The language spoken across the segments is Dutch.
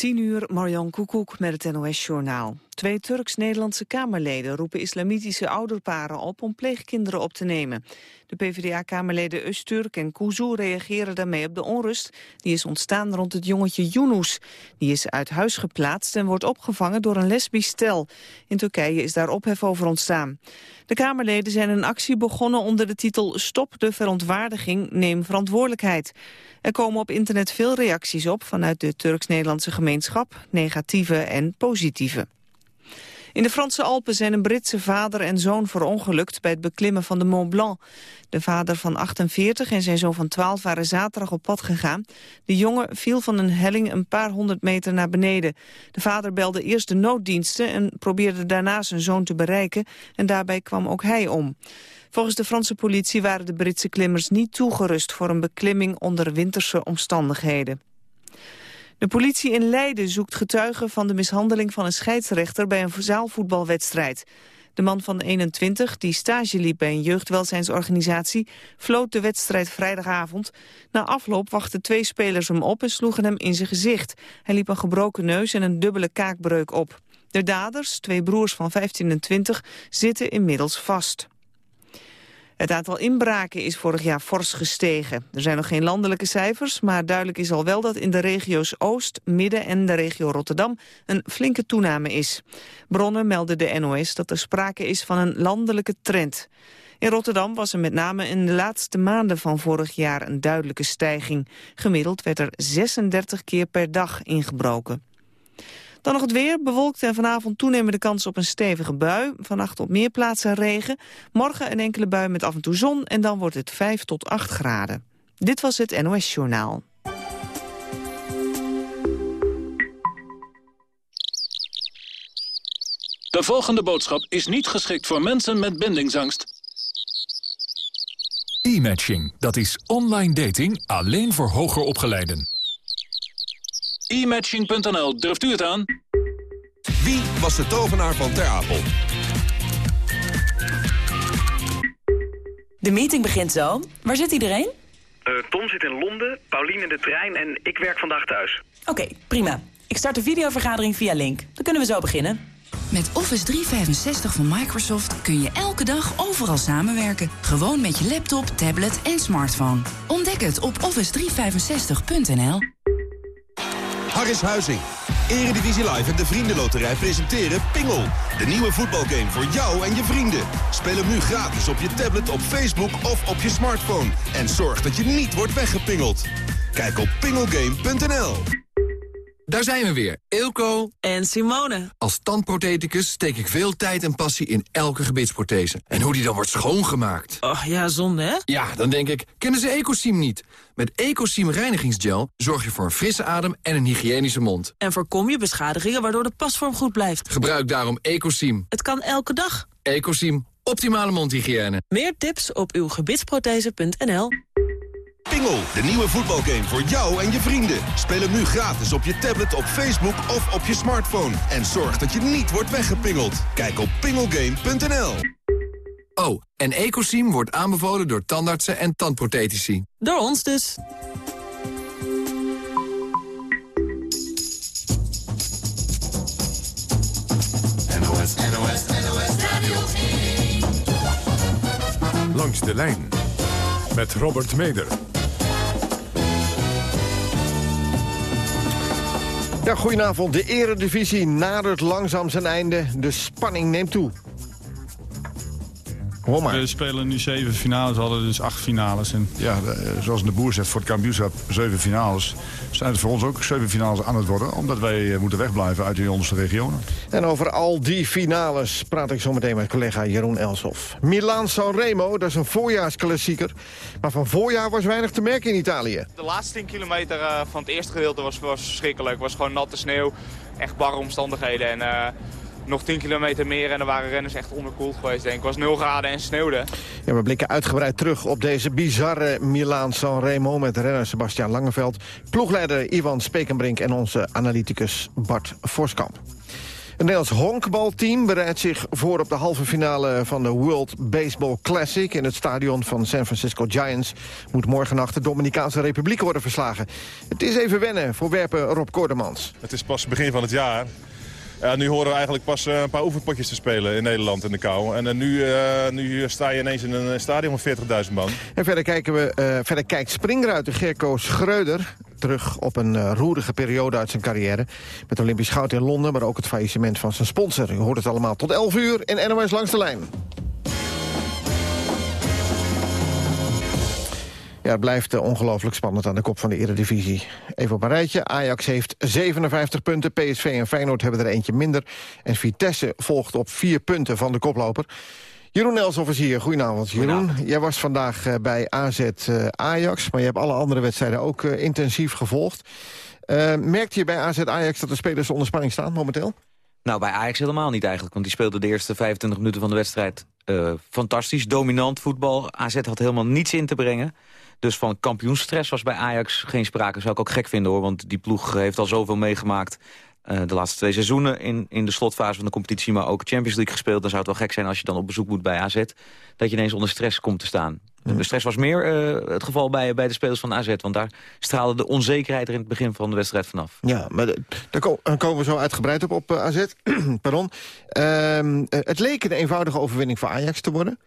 10 uur, Marjan Koekoek met het NOS-journaal. Twee Turks-Nederlandse Kamerleden roepen islamitische ouderparen op om pleegkinderen op te nemen. De PvdA-Kamerleden Usturk en Kuzu reageren daarmee op de onrust die is ontstaan rond het jongetje Yunus. Die is uit huis geplaatst en wordt opgevangen door een lesbisch stel. In Turkije is daar ophef over ontstaan. De Kamerleden zijn een actie begonnen onder de titel Stop de verontwaardiging, neem verantwoordelijkheid. Er komen op internet veel reacties op vanuit de Turks-Nederlandse gemeenschap, negatieve en positieve. In de Franse Alpen zijn een Britse vader en zoon verongelukt bij het beklimmen van de Mont Blanc. De vader van 48 en zijn zoon van 12 waren zaterdag op pad gegaan. De jongen viel van een helling een paar honderd meter naar beneden. De vader belde eerst de nooddiensten en probeerde daarna zijn zoon te bereiken en daarbij kwam ook hij om. Volgens de Franse politie waren de Britse klimmers niet toegerust voor een beklimming onder winterse omstandigheden. De politie in Leiden zoekt getuigen van de mishandeling van een scheidsrechter bij een zaalvoetbalwedstrijd. De man van 21, die stage liep bij een jeugdwelzijnsorganisatie, floot de wedstrijd vrijdagavond. Na afloop wachten twee spelers hem op en sloegen hem in zijn gezicht. Hij liep een gebroken neus en een dubbele kaakbreuk op. De daders, twee broers van 15 en 20, zitten inmiddels vast. Het aantal inbraken is vorig jaar fors gestegen. Er zijn nog geen landelijke cijfers, maar duidelijk is al wel dat in de regio's Oost, Midden en de regio Rotterdam een flinke toename is. Bronnen melden de NOS dat er sprake is van een landelijke trend. In Rotterdam was er met name in de laatste maanden van vorig jaar een duidelijke stijging. Gemiddeld werd er 36 keer per dag ingebroken. Dan nog het weer, bewolkt en vanavond toenemende kans op een stevige bui. Vannacht op meer plaatsen regen. Morgen een enkele bui met af en toe zon en dan wordt het 5 tot 8 graden. Dit was het NOS Journaal. De volgende boodschap is niet geschikt voor mensen met bindingsangst. E-matching, dat is online dating alleen voor hoger opgeleiden e-matching.nl. Durft u het aan? Wie was de tovenaar van Ter Apel? De meeting begint zo. Waar zit iedereen? Uh, Tom zit in Londen, Paulien in de trein en ik werk vandaag thuis. Oké, prima. Ik start de videovergadering via Link. Dan kunnen we zo beginnen. Met Office 365 van Microsoft kun je elke dag overal samenwerken. Gewoon met je laptop, tablet en smartphone. Ontdek het op office365.nl. Harris Huizing. Eredivisie Live en de Vriendenloterij presenteren Pingel. De nieuwe voetbalgame voor jou en je vrienden. Speel hem nu gratis op je tablet, op Facebook of op je smartphone. En zorg dat je niet wordt weggepingeld. Kijk op pingelgame.nl. Daar zijn we weer, Eelco en Simone. Als tandprotheticus steek ik veel tijd en passie in elke gebitsprothese. En hoe die dan wordt schoongemaakt. Oh ja, zonde hè? Ja, dan denk ik, kennen ze Ecosim niet? Met Ecosim reinigingsgel zorg je voor een frisse adem en een hygiënische mond. En voorkom je beschadigingen waardoor de pasvorm goed blijft. Gebruik daarom Ecosim. Het kan elke dag. Ecosim, optimale mondhygiëne. Meer tips op uw gebitsprothese.nl. Pingel, de nieuwe voetbalgame voor jou en je vrienden. Speel hem nu gratis op je tablet, op Facebook of op je smartphone. En zorg dat je niet wordt weggepingeld. Kijk op pingelgame.nl. Oh, en Ecosim wordt aanbevolen door tandartsen en tandprothetici. Door ons dus. NOS, NOS, NOS Radio 1. Langs de lijn met Robert Meder. Ja, goedenavond. De eredivisie nadert langzaam zijn einde. De spanning neemt toe. We spelen nu zeven finales, we hadden dus acht finales. En ja, zoals de boer zegt, voor het kampioenschap zeven finales. Zijn het voor ons ook zeven finales aan het worden. Omdat wij eh, moeten wegblijven uit die onderste regionen. En over al die finales praat ik zo meteen met collega Jeroen Elshoff. Milaan Sanremo, dat is een voorjaarsklassieker. Maar van voorjaar was weinig te merken in Italië. De laatste 10 kilometer eh, van het eerste gedeelte was, was verschrikkelijk. Het was gewoon natte sneeuw, echt barre omstandigheden. En, uh, nog 10 kilometer meer en dan waren renners echt onderkoeld geweest. Denk ik. Het was 0 graden en sneeuwde. Ja, we blikken uitgebreid terug op deze bizarre Milaan-San Remo... met renner Sebastian Langeveld, ploegleider Ivan Spekenbrink... en onze analyticus Bart Voskamp. Nederlands honkbalteam bereidt zich voor op de halve finale van de World Baseball Classic. In het stadion van San Francisco Giants moet morgennacht de Dominicaanse Republiek worden verslagen. Het is even wennen voor werpen Rob Kordemans. Het is pas begin van het jaar. Nu horen we eigenlijk pas eh, een paar oefenpotjes te spelen in Nederland in de kou. En uh, nu, uh, nu sta je ineens in een stadion van 40.000 man. En verder, kijken we, verder kijkt springruiter Gerco Schreuder terug op een roerige periode uit zijn carrière. Met Olympisch goud in Londen, maar ook het faillissement van zijn sponsor. U hoort het allemaal tot 11 uur in NOS Langs de Lijn. Ja, het blijft uh, ongelooflijk spannend aan de kop van de Eredivisie. Even op een rijtje. Ajax heeft 57 punten. PSV en Feyenoord hebben er eentje minder. En Vitesse volgt op vier punten van de koploper. Jeroen Elshoff is hier. Goedenavond, Jeroen. Jij was vandaag uh, bij AZ uh, Ajax, maar je hebt alle andere wedstrijden ook intensief gevolgd. merkte je bij AZ Ajax dat de spelers onder spanning staan momenteel? Nou, bij Ajax helemaal niet eigenlijk. Want die speelde de eerste 25 minuten van de wedstrijd uh, fantastisch. Dominant voetbal. AZ had helemaal niets in te brengen. Dus van kampioensstress was bij Ajax geen sprake. Zou ik ook gek vinden hoor, want die ploeg heeft al zoveel meegemaakt... Uh, de laatste twee seizoenen in, in de slotfase van de competitie... maar ook Champions League gespeeld. Dan zou het wel gek zijn als je dan op bezoek moet bij AZ... dat je ineens onder stress komt te staan. De stress was meer uh, het geval bij, bij de spelers van AZ. Want daar straalde de onzekerheid er in het begin van de wedstrijd vanaf. Ja, maar de, daar komen we zo uitgebreid op, op uh, AZ. Pardon. Uh, het leek een eenvoudige overwinning voor Ajax te worden.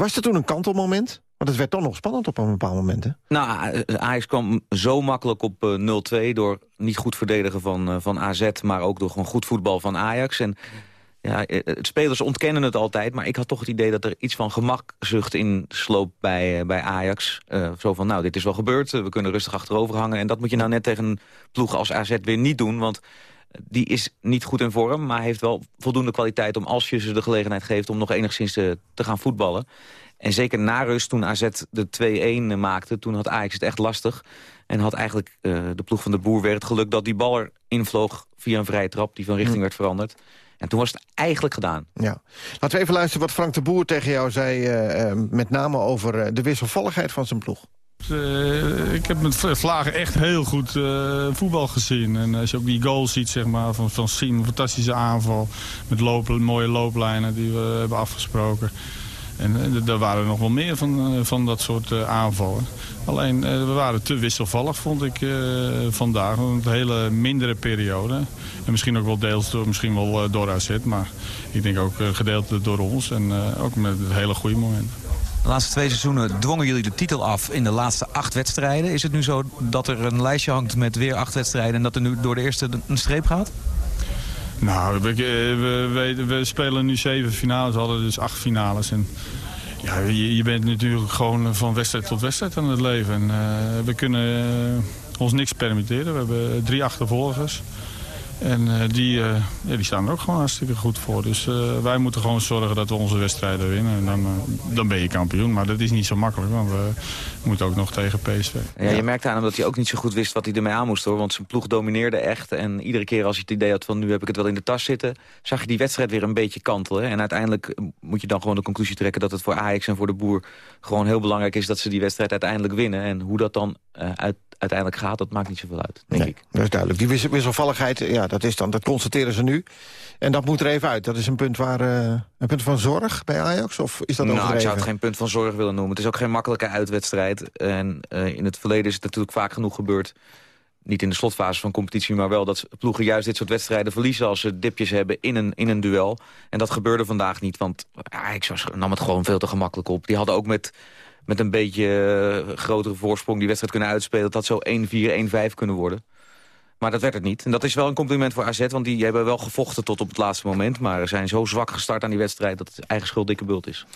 Was er toen een kantelmoment? Want het werd toch nog spannend op een bepaald moment, hè? Nou, Ajax kwam zo makkelijk op uh, 0-2... door niet goed verdedigen van, uh, van AZ... maar ook door gewoon goed voetbal van Ajax. En ja, het spelers ontkennen het altijd... maar ik had toch het idee dat er iets van gemakzucht in sloop bij, bij Ajax. zo van, nou, dit is wel gebeurd, we kunnen rustig achterover hangen. En dat moet je nou net tegen een ploeg als AZ weer niet doen... want die is niet goed in vorm, maar heeft wel voldoende kwaliteit... om als je ze de gelegenheid geeft om nog enigszins te, te gaan voetballen. En zeker na rust, toen AZ de 2-1 maakte... toen had Ajax het echt lastig. En had eigenlijk uh, de ploeg van de Boer weer het geluk... dat die bal er invloog via een vrije trap... die van richting hm. werd veranderd. En toen was het eigenlijk gedaan. Ja. Laten we even luisteren wat Frank de Boer tegen jou zei... Uh, uh, met name over de wisselvalligheid van zijn ploeg. Uh, ik heb met Vlagen echt heel goed uh, voetbal gezien. En als je ook die goal ziet zeg maar, van, van Siem, een fantastische aanval. Met mooie looplijnen die we hebben afgesproken. En uh, er waren nog wel meer van, van dat soort aanvallen. Alleen, we waren te wisselvallig, vond ik vandaag. Een hele mindere periode. En misschien ook wel deels door, misschien wel door AZ. Maar ik denk ook gedeeltelijk door ons. En ook met hele goede momenten. De laatste twee seizoenen dwongen jullie de titel af in de laatste acht wedstrijden. Is het nu zo dat er een lijstje hangt met weer acht wedstrijden... en dat er nu door de eerste een streep gaat? Nou, we, we, we spelen nu zeven finales, we hadden dus acht finales. En ja, je, je, bent natuurlijk gewoon van wedstrijd tot wedstrijd aan het leven. En, uh, we kunnen uh, ons niks permitteren. We hebben drie achtervolgers. En uh, die, uh, ja, die staan er ook gewoon hartstikke goed voor. Dus uh, wij moeten gewoon zorgen dat we onze wedstrijden winnen. En dan, dan ben je kampioen. Maar dat is niet zo makkelijk, want we moeten ook nog tegen PSV. Ja, je merkte aan hem dat hij ook niet zo goed wist wat hij ermee aan moest. hoor. Want zijn ploeg domineerde echt. En iedere keer als je het idee had van nu heb ik het wel in de tas zitten... zag je die wedstrijd weer een beetje kantelen. En uiteindelijk moet je dan gewoon de conclusie trekken... dat het voor Ajax en voor de Boer gewoon heel belangrijk is... dat ze die wedstrijd uiteindelijk winnen. En hoe dat dan uit, uiteindelijk gaat, dat maakt niet zoveel uit, denk nee, ik. Dat is duidelijk. Die wisselvalligheid, ja, dat, is dan, dat constateren ze nu. En dat moet er even uit. Dat is een punt, waar, uh, een punt van zorg bij Ajax? Of is dat nou, overdreven? ik zou het geen punt van zorg willen noemen. Het is ook geen makkelijke uitwedstrijd. En uh, in het verleden is het natuurlijk vaak genoeg gebeurd... niet in de slotfase van competitie, maar wel dat ploegen juist dit soort wedstrijden verliezen... als ze dipjes hebben in een, in een duel. En dat gebeurde vandaag niet, want Ajax nam het gewoon veel te gemakkelijk op. Die hadden ook met met een beetje uh, grotere voorsprong die wedstrijd kunnen uitspelen. Dat zou 1-4, 1-5 kunnen worden. Maar dat werd het niet. En dat is wel een compliment voor AZ, want die hebben wel gevochten tot op het laatste moment. Maar zijn zo zwak gestart aan die wedstrijd dat het eigen schuld dikke bult is.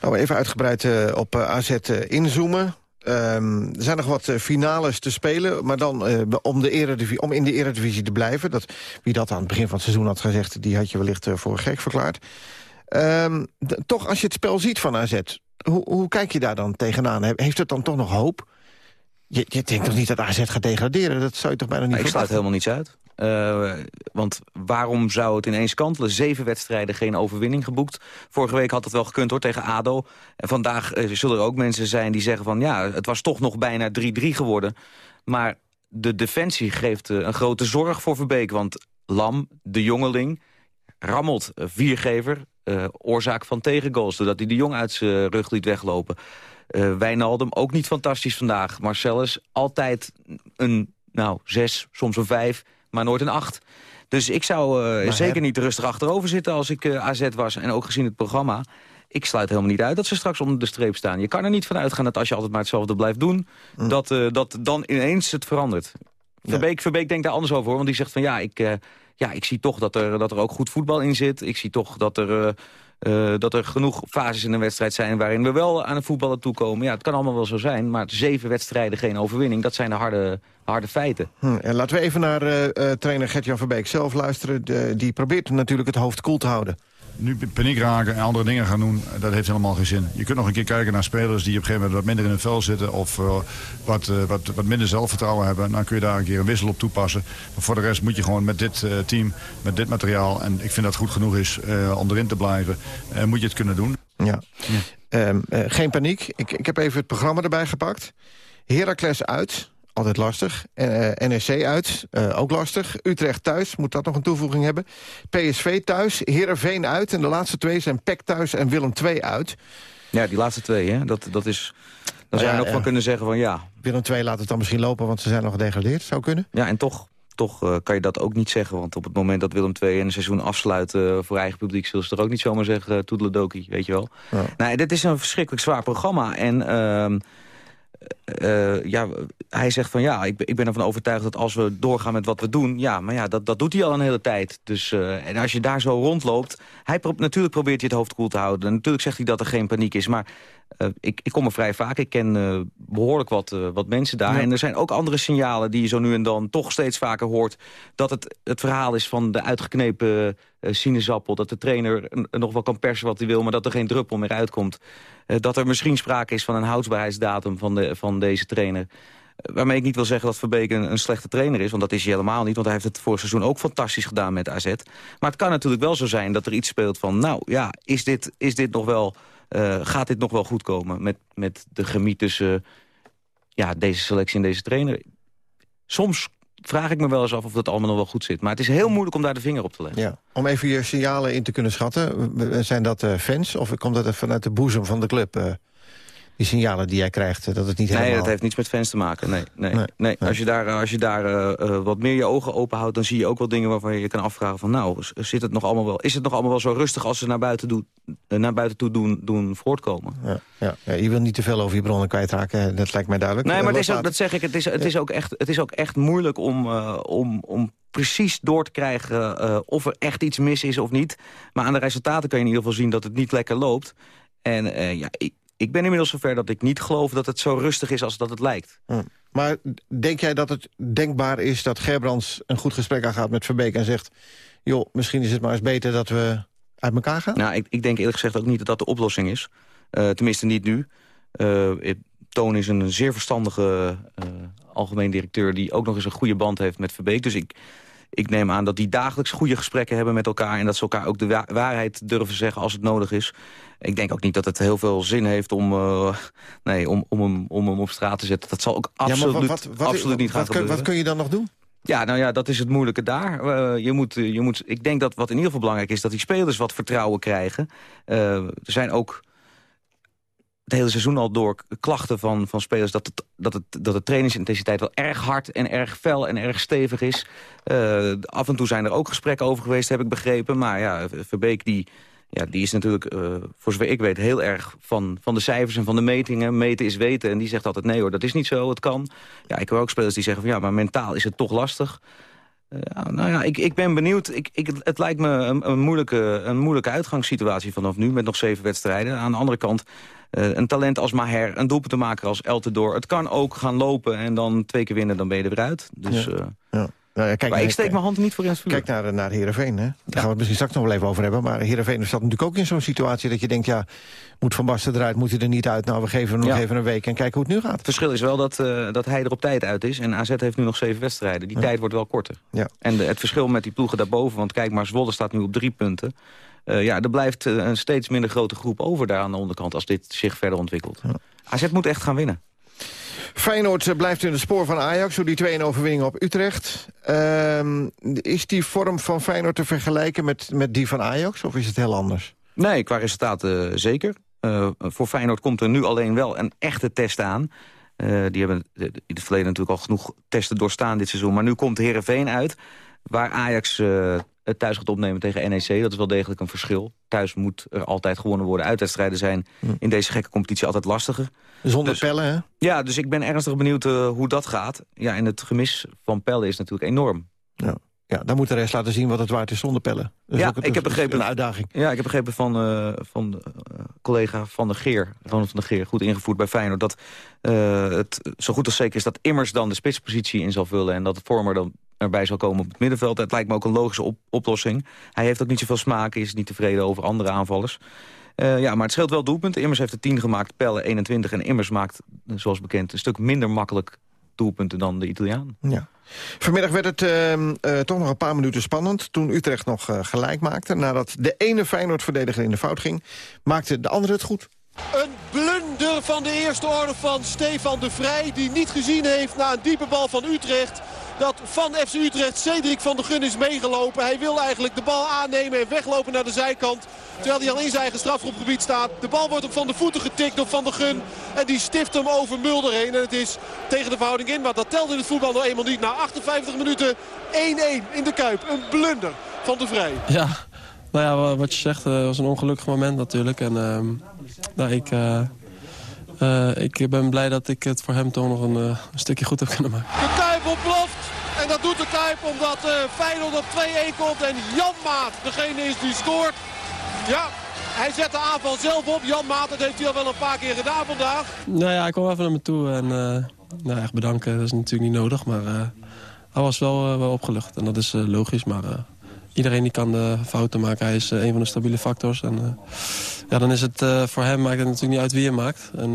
Nou, even uitgebreid uh, op uh, AZ inzoomen. Um, er zijn nog wat finales te spelen, maar dan om, de om in de eredivisie te blijven. Dat, wie dat aan het begin van het seizoen had gezegd, die had je wellicht voor gek verklaard. Um, toch, als je het spel ziet van AZ, hoe, hoe kijk je daar dan tegenaan? Heeft het dan toch nog hoop? Je, je denkt toch niet dat AZ gaat degraderen? Dat zou je toch bijna niet Ik sluit helemaal niets uit. Uh, want waarom zou het ineens kantelen? Zeven wedstrijden, geen overwinning geboekt. Vorige week had het wel gekund hoor, tegen ADO. En vandaag uh, zullen er ook mensen zijn die zeggen van... ja, het was toch nog bijna 3-3 geworden. Maar de defensie geeft uh, een grote zorg voor Verbeek. Want Lam, de jongeling, Rammelt, viergever, oorzaak van tegengoals... doordat hij de Jong uit zijn rug liet weglopen. Uh, Wijnaldum ook niet fantastisch vandaag. Marcellus altijd een nou, zes, soms een vijf, maar nooit een acht. Dus ik zou uh, zeker heb... niet rustig achterover zitten als ik AZ was. En ook gezien het programma. Ik sluit helemaal niet uit dat ze straks onder de streep staan. Je kan er niet van uitgaan dat als je altijd maar hetzelfde blijft doen... Mm. Dat, uh, dat dan ineens het verandert. Ja. Verbeek, Verbeek denkt daar anders over, hoor, want die zegt van ja, ik, ja, ik zie toch dat er, dat er ook goed voetbal in zit. Ik zie toch dat er... Uh, dat er genoeg fases in een wedstrijd zijn waarin we wel aan het voetballen toekomen. Ja, het kan allemaal wel zo zijn, maar zeven wedstrijden geen overwinning, dat zijn de harde, harde feiten. Hm, en laten we even naar uh, trainer Gert-Jan Verbeek zelf luisteren. Die probeert natuurlijk het hoofd koel te houden. Nu paniek raken en andere dingen gaan doen, dat heeft helemaal geen zin. Je kunt nog een keer kijken naar spelers die op een gegeven moment wat minder in het vel zitten... of uh, wat, uh, wat, wat minder zelfvertrouwen hebben. Dan kun je daar een keer een wissel op toepassen. Maar voor de rest moet je gewoon met dit uh, team, met dit materiaal... en ik vind dat goed genoeg is om erin te blijven, moet je het kunnen doen. Ja. ja. Um, geen paniek. Ik, ik heb even het programma erbij gepakt. Heracles uit, altijd lastig. Uh, NEC uit, uh, ook lastig. Utrecht thuis, moet dat nog een toevoeging hebben. PSV thuis, Heerenveen uit. En de laatste twee zijn PEC thuis en Willem II uit. Ja, die laatste twee, hè? Dat, dat is... Dan zou je ja, nog ja. wel kunnen zeggen van ja. Willem II laat het dan misschien lopen, want ze zijn nog gedegradeerd. Zou kunnen. Ja, en toch, toch uh, kan je dat ook niet zeggen. Want op het moment dat Willem II een seizoen afsluit uh, voor eigen publiek... zullen ze er ook niet zomaar zeggen, uh, toedeledokie, weet je wel. Ja. Nou, dit is een verschrikkelijk zwaar programma. En... Uh, ja, hij zegt van ja, ik, ik ben ervan overtuigd dat als we doorgaan met wat we doen... ja, maar ja, dat, dat doet hij al een hele tijd. Dus, uh, en als je daar zo rondloopt... Hij pro natuurlijk probeert hij het hoofd koel te houden. Natuurlijk zegt hij dat er geen paniek is. Maar uh, ik, ik kom er vrij vaak. Ik ken behoorlijk wat, wat mensen daar. Ja. En er zijn ook andere signalen die je zo nu en dan toch steeds vaker hoort... dat het het verhaal is van de uitgeknepen sinaasappel. Dat de trainer nog wel kan persen wat hij wil... maar dat er geen druppel meer uitkomt. Uh, dat er misschien sprake is van een houdbaarheidsdatum van, de, van deze trainer. Uh, waarmee ik niet wil zeggen dat Verbeek een, slechte trainer is. Want dat is hij helemaal niet. Want hij heeft het vorig seizoen ook fantastisch gedaan met AZ. Maar het kan natuurlijk wel zo zijn dat er iets speelt van... nou ja, is dit, is dit nog wel, uh, gaat dit nog wel goed komen? Met, met de gemiet tussen ja, deze selectie en deze trainer. Soms vraag ik me wel eens af of dat allemaal nog wel goed zit. Maar het is heel moeilijk om daar de vinger op te leggen. Ja. Om even je signalen in te kunnen schatten. Zijn dat uh, fans of komt dat vanuit de boezem van de club? Die signalen die jij krijgt, dat het niet helemaal... Nee, dat heeft niets met fans te maken. Nee, nee, nee. nee. Als je daar, als je daar uh, wat meer je ogen open houdt... dan zie je ook wel dingen waarvan je je kan afvragen van... nou, zit het nog allemaal wel, is het nog allemaal wel zo rustig... als ze naar buiten, doen, naar buiten toe doen, doen voortkomen? Ja, ja, ja, je wil niet te veel over je bronnen kwijtraken, dat lijkt mij duidelijk. Nee, maar het is ook, dat zeg ik, het is, het is, ook, echt, het is ook echt moeilijk om... Uh, om, om precies door te krijgen uh, of er echt iets mis is of niet. Maar aan de resultaten kan je in ieder geval zien dat het niet lekker loopt. En ja, ik, ik ben inmiddels zover dat ik niet geloof dat het zo rustig is als dat het lijkt. Hm. Maar denk jij dat het denkbaar is dat Gerbrands een goed gesprek aangaat met Verbeek... en zegt, joh, misschien is het maar eens beter dat we uit elkaar gaan? Nou, ik, ik denk eerlijk gezegd ook niet dat dat de oplossing is. Uh, tenminste niet nu. Uh, Toon is een zeer verstandige uh, algemeen directeur... die ook nog eens een goede band heeft met Verbeek. Dus ik, ik neem aan dat die dagelijks goede gesprekken hebben met elkaar... en dat ze elkaar ook de wa waarheid durven zeggen als het nodig is. Ik denk ook niet dat het heel veel zin heeft om, uh, nee, om, om, hem, om hem op straat te zetten. Dat zal ook absoluut, ja, wat, wat, absoluut niet gaan wat, gebeuren. Wat kun je dan nog doen? Ja, nou ja, dat is het moeilijke daar. Uh, je moet, je moet, ik denk dat wat in ieder geval belangrijk is... dat die spelers wat vertrouwen krijgen. Uh, er zijn ook het hele seizoen al door klachten van, van spelers... Dat, het, dat, het, dat de trainingsintensiteit wel erg hard en erg fel en erg stevig is. Uh, af en toe zijn er ook gesprekken over geweest, heb ik begrepen. Maar ja, Verbeek die, ja, die is natuurlijk, uh, voor zover ik weet... heel erg van, van de cijfers en van de metingen. Meten is weten. En die zegt altijd, nee hoor, dat is niet zo, het kan. Ja, ik hoor ook spelers die zeggen van... ja, maar mentaal is het toch lastig. Uh, nou ja, ik, ik ben benieuwd. Ik, ik, het lijkt me een, een, moeilijke, een moeilijke uitgangssituatie vanaf nu... met nog zeven wedstrijden. Aan de andere kant een talent als Maher, een doelpunt te maken als Eltendoor. Het kan ook gaan lopen en dan twee keer winnen, dan ben je er weer uit. Dus, ja. Ja. Nou ja, kijk, maar ik steek mijn hand niet voor in het vuur. Kijk naar, naar Heerenveen. Hè? Daar ja. gaan we het misschien straks nog wel even over hebben. Maar Heerenveen staat natuurlijk ook in zo'n situatie dat je denkt... ja, moet Van Basten eruit, moet hij er niet uit? Nou, we geven hem nog even een week en kijken hoe het nu gaat. Het verschil is wel dat, uh, dat hij er op tijd uit is. En AZ heeft nu nog zeven wedstrijden. Die tijd wordt wel korter. Ja. En de, het verschil met die ploegen daarboven... want kijk maar, Zwolle staat nu op drie punten... Uh, ja, er blijft uh, een steeds minder grote groep over daar aan de onderkant... als dit zich verder ontwikkelt. Ja. AZ moet echt gaan winnen. Feyenoord eh, blijft in het spoor van Ajax... door die 2-1 overwinning op Utrecht. Ehm, is die vorm van Feyenoord te vergelijken met, met die van Ajax? Of is het heel anders? Nee, qua resultaten uh, zeker. Uh, voor Feyenoord komt er nu alleen wel een echte test aan. Uh, die hebben in het verleden natuurlijk al genoeg testen doorstaan dit seizoen. Maar nu komt Herenveen uit, waar Ajax thuis gaat opnemen tegen NEC. Dat is wel degelijk een verschil. Thuis moet er altijd gewonnen worden. Uitwedstrijden zijn hm. in deze gekke competitie altijd lastiger. Zonder dus, pellen, hè? Ja, dus ik ben ernstig benieuwd uh, hoe dat gaat. Ja, en het gemis van pellen is natuurlijk enorm. Ja. Ja, dan moet de rest laten zien wat het waard is zonder pellen. Dus ja, ik heb begrepen, een uitdaging. Ja, ik heb begrepen van, uh, van uh, collega Van der Geer, Ronald van der Geer, goed ingevoerd bij Feyenoord, dat uh, het zo goed als zeker is dat Immers dan de spitspositie in zal vullen en dat het Vormer dan erbij zal komen op het middenveld. Het lijkt me ook een logische op oplossing. Hij heeft ook niet zoveel smaak, is niet tevreden over andere aanvallers. Uh, ja, maar het scheelt wel doelpunten. Immers heeft er 10 gemaakt, Pelle 21. En Immers maakt, zoals bekend, een stuk minder makkelijk doelpunten dan de Italiaan. Ja. Vanmiddag werd het uh, uh, toch nog een paar minuten spannend... toen Utrecht nog uh, gelijk maakte. Nadat de ene Feyenoord-verdediger in de fout ging... maakte de andere het goed. Een blunder van de eerste orde van Stefan de Vrij... die niet gezien heeft na een diepe bal van Utrecht dat van FC Utrecht Cedric van der Gun is meegelopen. Hij wil eigenlijk de bal aannemen en weglopen naar de zijkant. Terwijl hij al in zijn eigen strafgroepgebied staat. De bal wordt op van de voeten getikt door Van der Gun. En die stift hem over Mulder heen. En het is tegen de verhouding in. Maar dat telt in het voetbal nog eenmaal niet. Na 58 minuten 1-1 in de Kuip. Een blunder van de Vrij. Ja, nou ja, wat je zegt uh, was een ongelukkig moment natuurlijk. En uh, ik... Uh... Uh, ik ben blij dat ik het voor hem toch nog een, uh, een stukje goed heb kunnen maken. De Kuip ontploft. En dat doet de Kuip omdat uh, Feyenoord op 2-1 komt. En Jan Maat degene is die scoort. Ja, hij zet de aanval zelf op. Jan Maat, dat heeft hij al wel een paar keer gedaan vandaag. Nou ja, ik kwam even naar me toe. En nou, echt bedanken, dat is natuurlijk niet nodig. Maar hij was wel, wel opgelucht. En dat is logisch, maar iedereen die kan de fouten maken. Hij is een van de stabiele factors. En, ja, dan is het voor hem maakt het natuurlijk niet uit wie je maakt. En,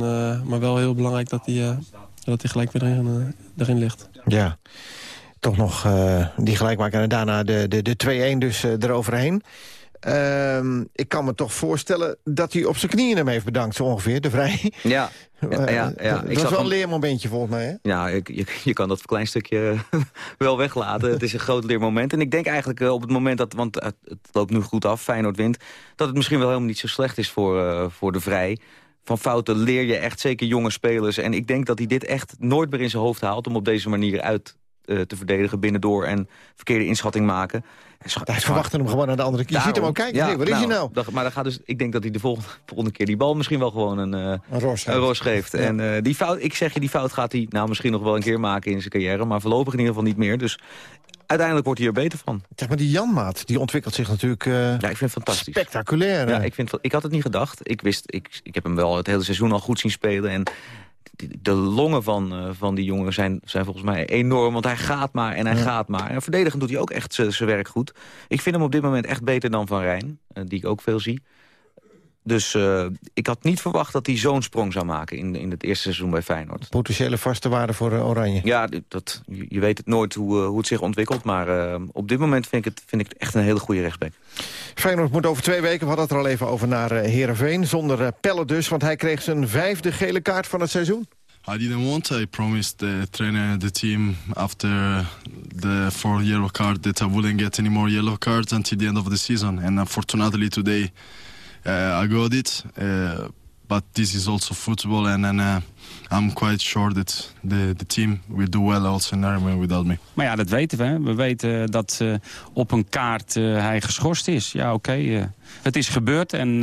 maar wel heel belangrijk dat hij, dat hij gelijk weer erin, erin ligt. Ja, toch nog die gelijk maken en daarna de, de, de 2-1 dus eroverheen. Uh, ik kan me toch voorstellen dat hij op zijn knieën hem heeft bedankt, zo ongeveer, de Vrij. Ja, ja, ja, ja. Dat was wel een leermomentje volgens mij, hè? Ja, je, je kan dat klein stukje wel weglaten. het is een groot leermoment. En ik denk eigenlijk uh, op het moment dat, want het, het, loopt nu goed af, Feyenoord wint... dat het misschien wel helemaal niet zo slecht is voor, uh, voor de Vrij. Van fouten leer je echt, zeker jonge spelers. En ik denk dat hij dit echt nooit meer in zijn hoofd haalt... om op deze manier uit uh, te verdedigen binnendoor en verkeerde inschatting maken. Hij verwacht hem gewoon aan de andere kant. Je ziet hem ook kijken, ja, waar is hij nou? Dat, maar dan gaat dus, ik denk dat hij de volgende, volgende keer die bal misschien wel gewoon een, uh, een ros geeft. Een ros geeft. Ja. En uh, die fout, ik zeg je, die fout gaat hij nou misschien nog wel een keer maken in zijn carrière. Maar voorlopig in ieder geval niet meer. Dus uiteindelijk wordt hij er beter van. Zeg maar, die Janmaat, die ontwikkelt zich natuurlijk uh, ja, ik vind het fantastisch. spectaculair. Ja, ik, vind, ik had het niet gedacht. Ik wist, ik, ik heb hem wel het hele seizoen al goed zien spelen. En de longen van, uh, van die jongen zijn, zijn volgens mij enorm. Want hij gaat maar en hij ja. gaat maar. En verdedigend doet hij ook echt zijn werk goed. Ik vind hem op dit moment echt beter dan Van Rijn. Uh, die ik ook veel zie. Dus uh, ik had niet verwacht dat hij zo'n sprong zou maken in, in het eerste seizoen bij Feyenoord. Potentiële vaste waarde voor uh, Oranje. Ja, dat, je, weet het nooit hoe, uh, hoe het zich ontwikkelt. Maar op dit moment vind ik, het, vind ik het echt een hele goede rechtsback. Feyenoord moet over twee weken, we hadden het er al even over, naar Heerenveen. Zonder Pelle dus, want hij kreeg zijn vijfde gele kaart van het seizoen. I didn't want. I promised the trainer, the team, after the four yellow card, that I wouldn't get any more yellow cards until the end of the season. And unfortunately today, I got it. Uh, but this is also football, and, and uh, I'm quite sure that the, the team will do well also in Ironman without me. Maar ja, dat weten we. We weten dat uh, op een kaart uh, hij geschorst is. Ja, oké. Okay, uh, het is gebeurd en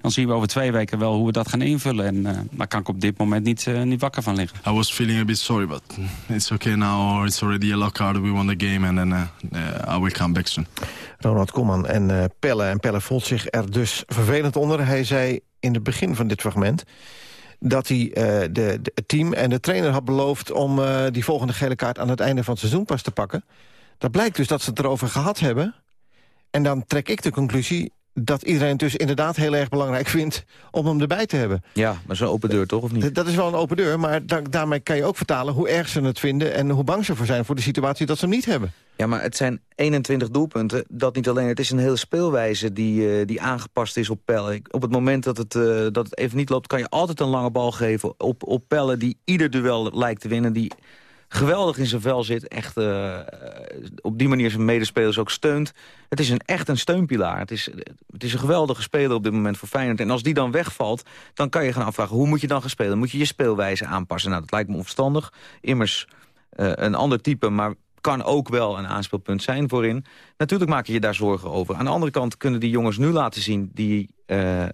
dan zien we over twee weken wel hoe we dat gaan invullen. En daar kan ik op dit moment niet, niet wakker van liggen. I was feeling a bit sorry, but it's okay now. It's already a yellow card. We won the game and then I will come back soon. Ronald Koeman en Pelle. En Pelle voelt zich er dus vervelend onder. Hij zei in het begin van dit fragment dat hij uh, de, het team en de trainer had beloofd... om uh, die volgende gele kaart aan het einde van het seizoen pas te pakken. Dat blijkt dus dat ze het erover gehad hebben. En dan trek ik de conclusie dat iedereen het dus inderdaad heel erg belangrijk vindt... om hem erbij te hebben. Ja, maar zo'n open deur toch, of niet? Dat is wel een open deur, maar da daarmee kan je ook vertalen... hoe erg ze het vinden en hoe bang ze voor zijn voor de situatie dat ze hem niet hebben. Ja, maar het zijn 21 doelpunten. Dat niet alleen. Het is een hele speelwijze die, uh, die aangepast is op pellen. Op het moment dat het, uh, dat het even niet loopt... kan je altijd een lange bal geven op, op pellen... die ieder duel lijkt te winnen. Die geweldig in zijn vel zit. Echt uh, op die manier zijn medespelers ook steunt. Het is een, echt een steunpilaar. Het is, het is een geweldige speler op dit moment voor Feyenoord. En als die dan wegvalt, dan kan je gaan afvragen... hoe moet je dan gaan spelen? Moet je je speelwijze aanpassen? Nou, dat lijkt me onverstandig. Immers een ander type, maar kan ook wel een aanspeelpunt zijn voorin. Natuurlijk maak je je daar zorgen over. Aan de andere kant kunnen die jongens nu laten zien... die uh,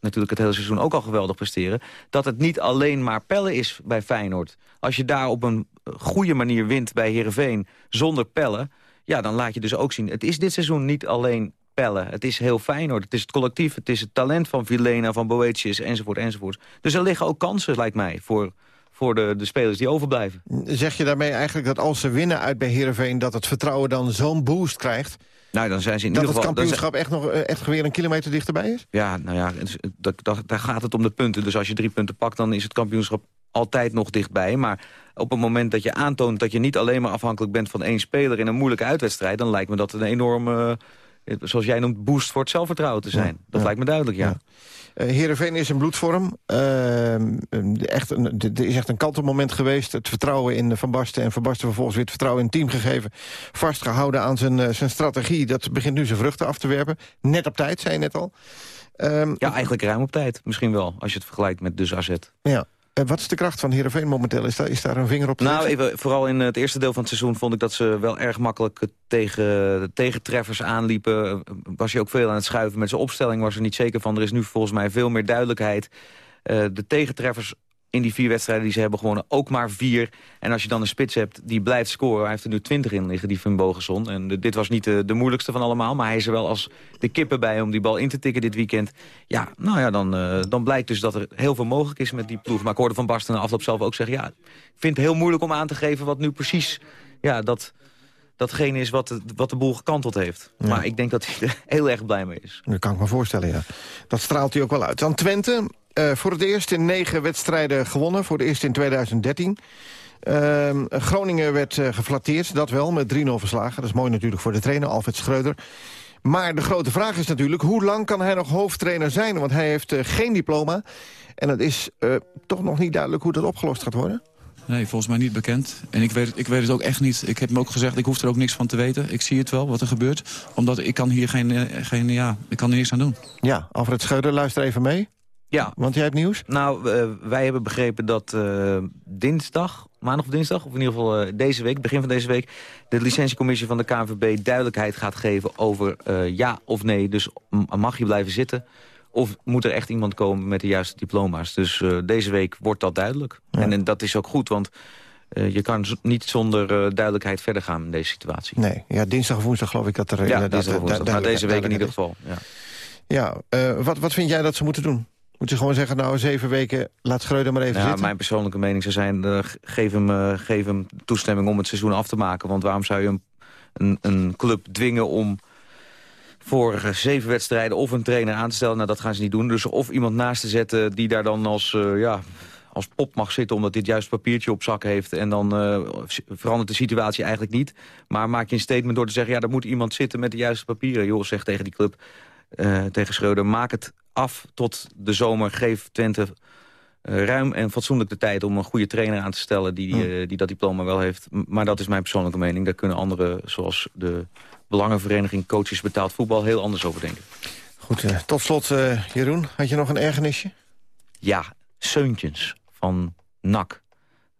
natuurlijk het hele seizoen ook al geweldig presteren... dat het niet alleen maar pellen is bij Feyenoord. Als je daar op een goede manier wint bij Heerenveen zonder pellen... ja, dan laat je dus ook zien... het is dit seizoen niet alleen pellen. Het is heel Feyenoord. Het is het collectief. Het is het talent van Vilena, van Boetius, enzovoort, enzovoort. Dus er liggen ook kansen, lijkt mij, voor voor de, de spelers die overblijven. Zeg je daarmee eigenlijk dat als ze winnen uit bij Heerenveen... dat het vertrouwen dan zo'n boost krijgt... Nou, dan zijn ze in dat ieder geval, het kampioenschap echt, nog, eh, echt weer een kilometer dichterbij is? Ja, nou ja, dat, dat, daar gaat het om de punten. Dus als je drie punten pakt, dan is het kampioenschap altijd nog dichtbij. Maar op het moment dat je aantoont dat je niet alleen maar afhankelijk bent... van één speler in een moeilijke uitwedstrijd... dan lijkt me dat een enorme, eh, zoals jij noemt, boost voor het zelfvertrouwen te zijn. dat lijkt me duidelijk, ja. Uh, Heerenveen is in bloedvorm. Uh, echt een, er is echt een kantelmoment geweest. Het vertrouwen in Van Basten en Van Basten vervolgens weer het vertrouwen in het team gegeven. Vastgehouden aan zijn, zijn strategie. Dat begint nu zijn vruchten af te werpen. Net op tijd, zei je net al. Um, ja, eigenlijk ruim op tijd. Misschien wel, als je het vergelijkt met dus AZ. Ja. En wat is de kracht van Heerenveen momenteel? Is daar, is daar een vinger op te Nou, even, vooral in het eerste deel van het seizoen vond ik dat ze wel erg makkelijk tegen tegentreffers aanliepen. Was je ook veel aan het schuiven met zijn opstelling, was er niet zeker van. Er is nu volgens mij veel meer duidelijkheid. Uh, de tegentreffers in die vier wedstrijden die ze hebben gewonnen ook maar vier. En als je dan een spits hebt die blijft scoren... hij heeft er nu twintig in liggen, die Van Bogenson. En dit was niet de, de, moeilijkste van allemaal... maar hij is er wel als de kippen bij om die bal in te tikken dit weekend. Ja, nou ja, dan, uh, dan blijkt dus dat er heel veel mogelijk is met die ploeg. Maar ik hoorde Van Basten na afloop zelf ook zeggen... ja, ik vind het heel moeilijk om aan te geven wat nu precies... Ja, dat, datgene is wat de, wat de boel gekanteld heeft. Ja. Maar ik denk dat hij er heel erg blij mee is. Dat kan ik me voorstellen, ja. Dat straalt hij ook wel uit. Dan Twente, uh, voor het eerst in negen wedstrijden gewonnen. Voor het eerst in 2013. Uh, Groningen werd uh, geflatteerd, dat wel, met 3-0 verslagen. Dat is mooi natuurlijk voor de trainer, Alfred Schreuder. Maar de grote vraag is natuurlijk, hoe lang kan hij nog hoofdtrainer zijn? Want hij heeft uh, geen diploma. En het is toch nog niet duidelijk hoe dat opgelost gaat worden. Nee, volgens mij niet bekend. En ik weet, ik weet het ook echt niet. Ik heb hem ook gezegd, ik hoef er ook niks van te weten. Ik zie het wel, wat er gebeurt. Omdat ik kan hier geen, geen ja, ik kan er niks aan doen. Ja, Alfred Schreuder, luister even mee. Ja. Want jij hebt nieuws? Nou, uh, wij hebben begrepen dat uh, dinsdag, maandag of dinsdag... of in ieder geval uh, deze week, begin van deze week... de licentiecommissie van de KNVB duidelijkheid gaat geven over ja of nee. Dus mag je blijven zitten of moet er echt iemand komen met de juiste diploma's. Dus deze week wordt dat duidelijk. Ja. En, en, dat is ook goed, want... je kan niet zonder duidelijkheid verder gaan in deze situatie. Nee, ja, dinsdag of woensdag geloof ik dat er... Ja, dinsdag woensdag, maar deze week in ieder geval. Ja, ja wat, wat vind jij dat ze moeten doen? Moet je gewoon zeggen, nou, zeven weken, laat Schreuder maar even nou, zitten? Mijn persoonlijke mening zou zijn, uh, geef, hem, uh, geef hem toestemming om het seizoen af te maken. Want waarom zou je een, een, een club dwingen om voor zeven wedstrijden of een trainer aan te stellen? Nou, dat gaan ze niet doen. Dus of iemand naast te zetten die daar dan als, uh, ja, als pop mag zitten... omdat dit juist papiertje op zak heeft. En dan verandert de situatie eigenlijk niet. Maar maak je een statement door te zeggen... ja, er moet iemand zitten met de juiste papieren. Joh, zeg tegen die club, tegen Schreuder, maak het af tot de zomer. Geef Twente ruim en fatsoenlijk de tijd om een goede trainer aan te stellen... Die, uh, die dat diploma wel heeft. Maar dat is mijn persoonlijke mening. Daar kunnen anderen, zoals de Belangenvereniging Coaches Betaald Voetbal... heel anders over denken. Goed, uh, tot slot, Jeroen. Had je nog een ergernisje? Ja, Seuntjens van NAC.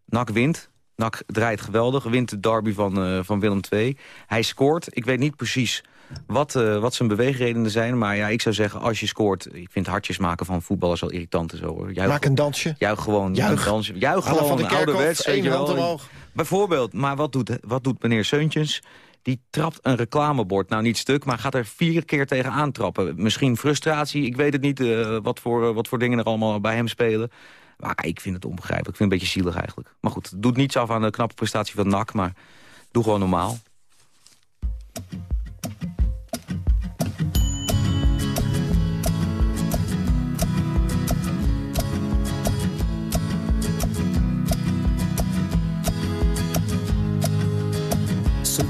NAC wint. NAC draait geweldig. Wint de derby van, van Willem II. Hij scoort. Ik weet niet precies wat, uh, wat zijn beweegredenen zijn. Maar ja, ik zou zeggen, als je scoort... Ik vind hartjes maken van voetballers al irritant en zo. Juich, Maak een dansje. Juich gewoon. Juich. Een dansje. Juich gewoon van de ouderwets. Weet je wel. Bijvoorbeeld, maar wat doet, wat doet meneer Seuntjens? Die trapt een reclamebord, nou niet stuk, maar gaat er vier keer tegen aantrappen. Misschien frustratie, ik weet het niet uh, wat, voor, uh, wat voor dingen er allemaal bij hem spelen. Maar ik vind het onbegrijpelijk. Ik vind het een beetje zielig eigenlijk. Maar goed, het doet niets af aan de knappe prestatie van NAC, maar doe gewoon normaal.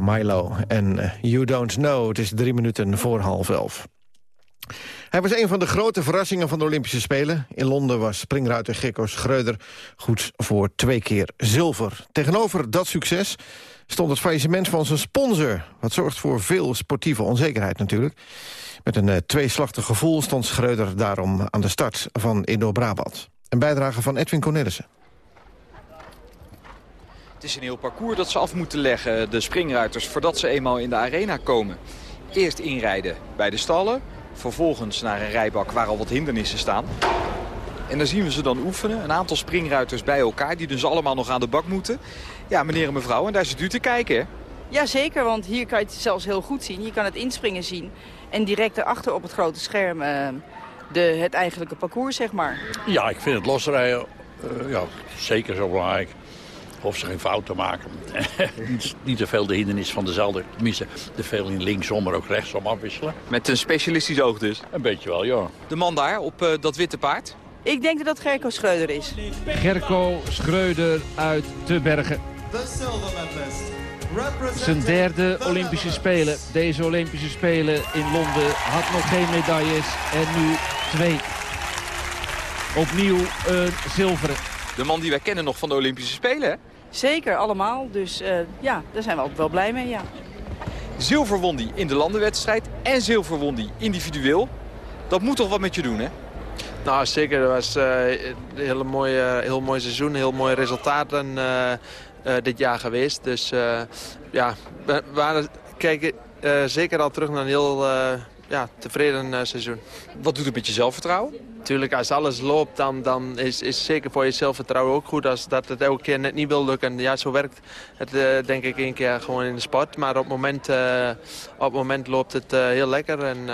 Milo en eh, You Don't Know. Het is drie minuten voor half elf. Hij was een van de grote verrassingen van de Olympische Spelen. In Londen was springruiter Gekko Schreuder goed voor twee keer zilver. Tegenover dat succes stond het faillissement van zijn sponsor. Wat zorgt voor veel sportieve onzekerheid natuurlijk. Met een uh, tweeslachtig gevoel stond Schreuder daarom aan de start van Indo-Brabant. Een bijdrage van Edwin Cornelissen. Het is een heel parcours dat ze af moeten leggen, de springruiters, voordat ze eenmaal in de arena komen. Eerst inrijden bij de stallen, vervolgens naar een rijbak waar al wat hindernissen staan. En dan zien we ze dan oefenen, een aantal springruiters bij elkaar, die dus allemaal nog aan de bak moeten. Ja, meneer en mevrouw, en daar zit u te kijken, hè? Jazeker, want hier kan je het zelfs heel goed zien. Je kan het inspringen zien en direct erachter op het grote scherm uh, de, het eigenlijke parcours, zeg maar. Ja, ik vind het losrijden uh, ja, zeker zo belangrijk. Of ze geen fouten maken. Niet te veel de hindernis van dezelfde. Tenminste, te veel in linksom, maar ook rechtsom afwisselen. Met een specialistisch oog dus? Een beetje wel, ja. De man daar op uh, dat witte paard? Ik denk dat dat Gerco Schreuder is. Gerco Schreuder uit Te Bergen. Zijn derde Olympische Spelen. Deze Olympische Spelen in Londen had nog geen medailles en nu twee. Opnieuw een zilveren. De man die wij kennen nog van de Olympische Spelen, hè? Zeker, allemaal. Dus uh, ja, daar zijn we ook wel blij mee, ja. Zilver won die in de landenwedstrijd en zilver won die individueel. Dat moet toch wat met je doen, hè? Nou, zeker. Dat was uh, een hele mooie, heel mooi seizoen, heel mooie resultaten uh, uh, dit jaar geweest. Dus ja, we waren kijken zeker al terug naar een heel ja, tevreden seizoen. Wat doet het met je zelfvertrouwen? Natuurlijk, als alles loopt, dan, dan is, is zeker voor je zelfvertrouwen ook goed. Als dat het elke keer net niet wil lukken. Ja, zo werkt het denk ik één keer gewoon in de sport. Maar op het moment, op het moment loopt het heel lekker en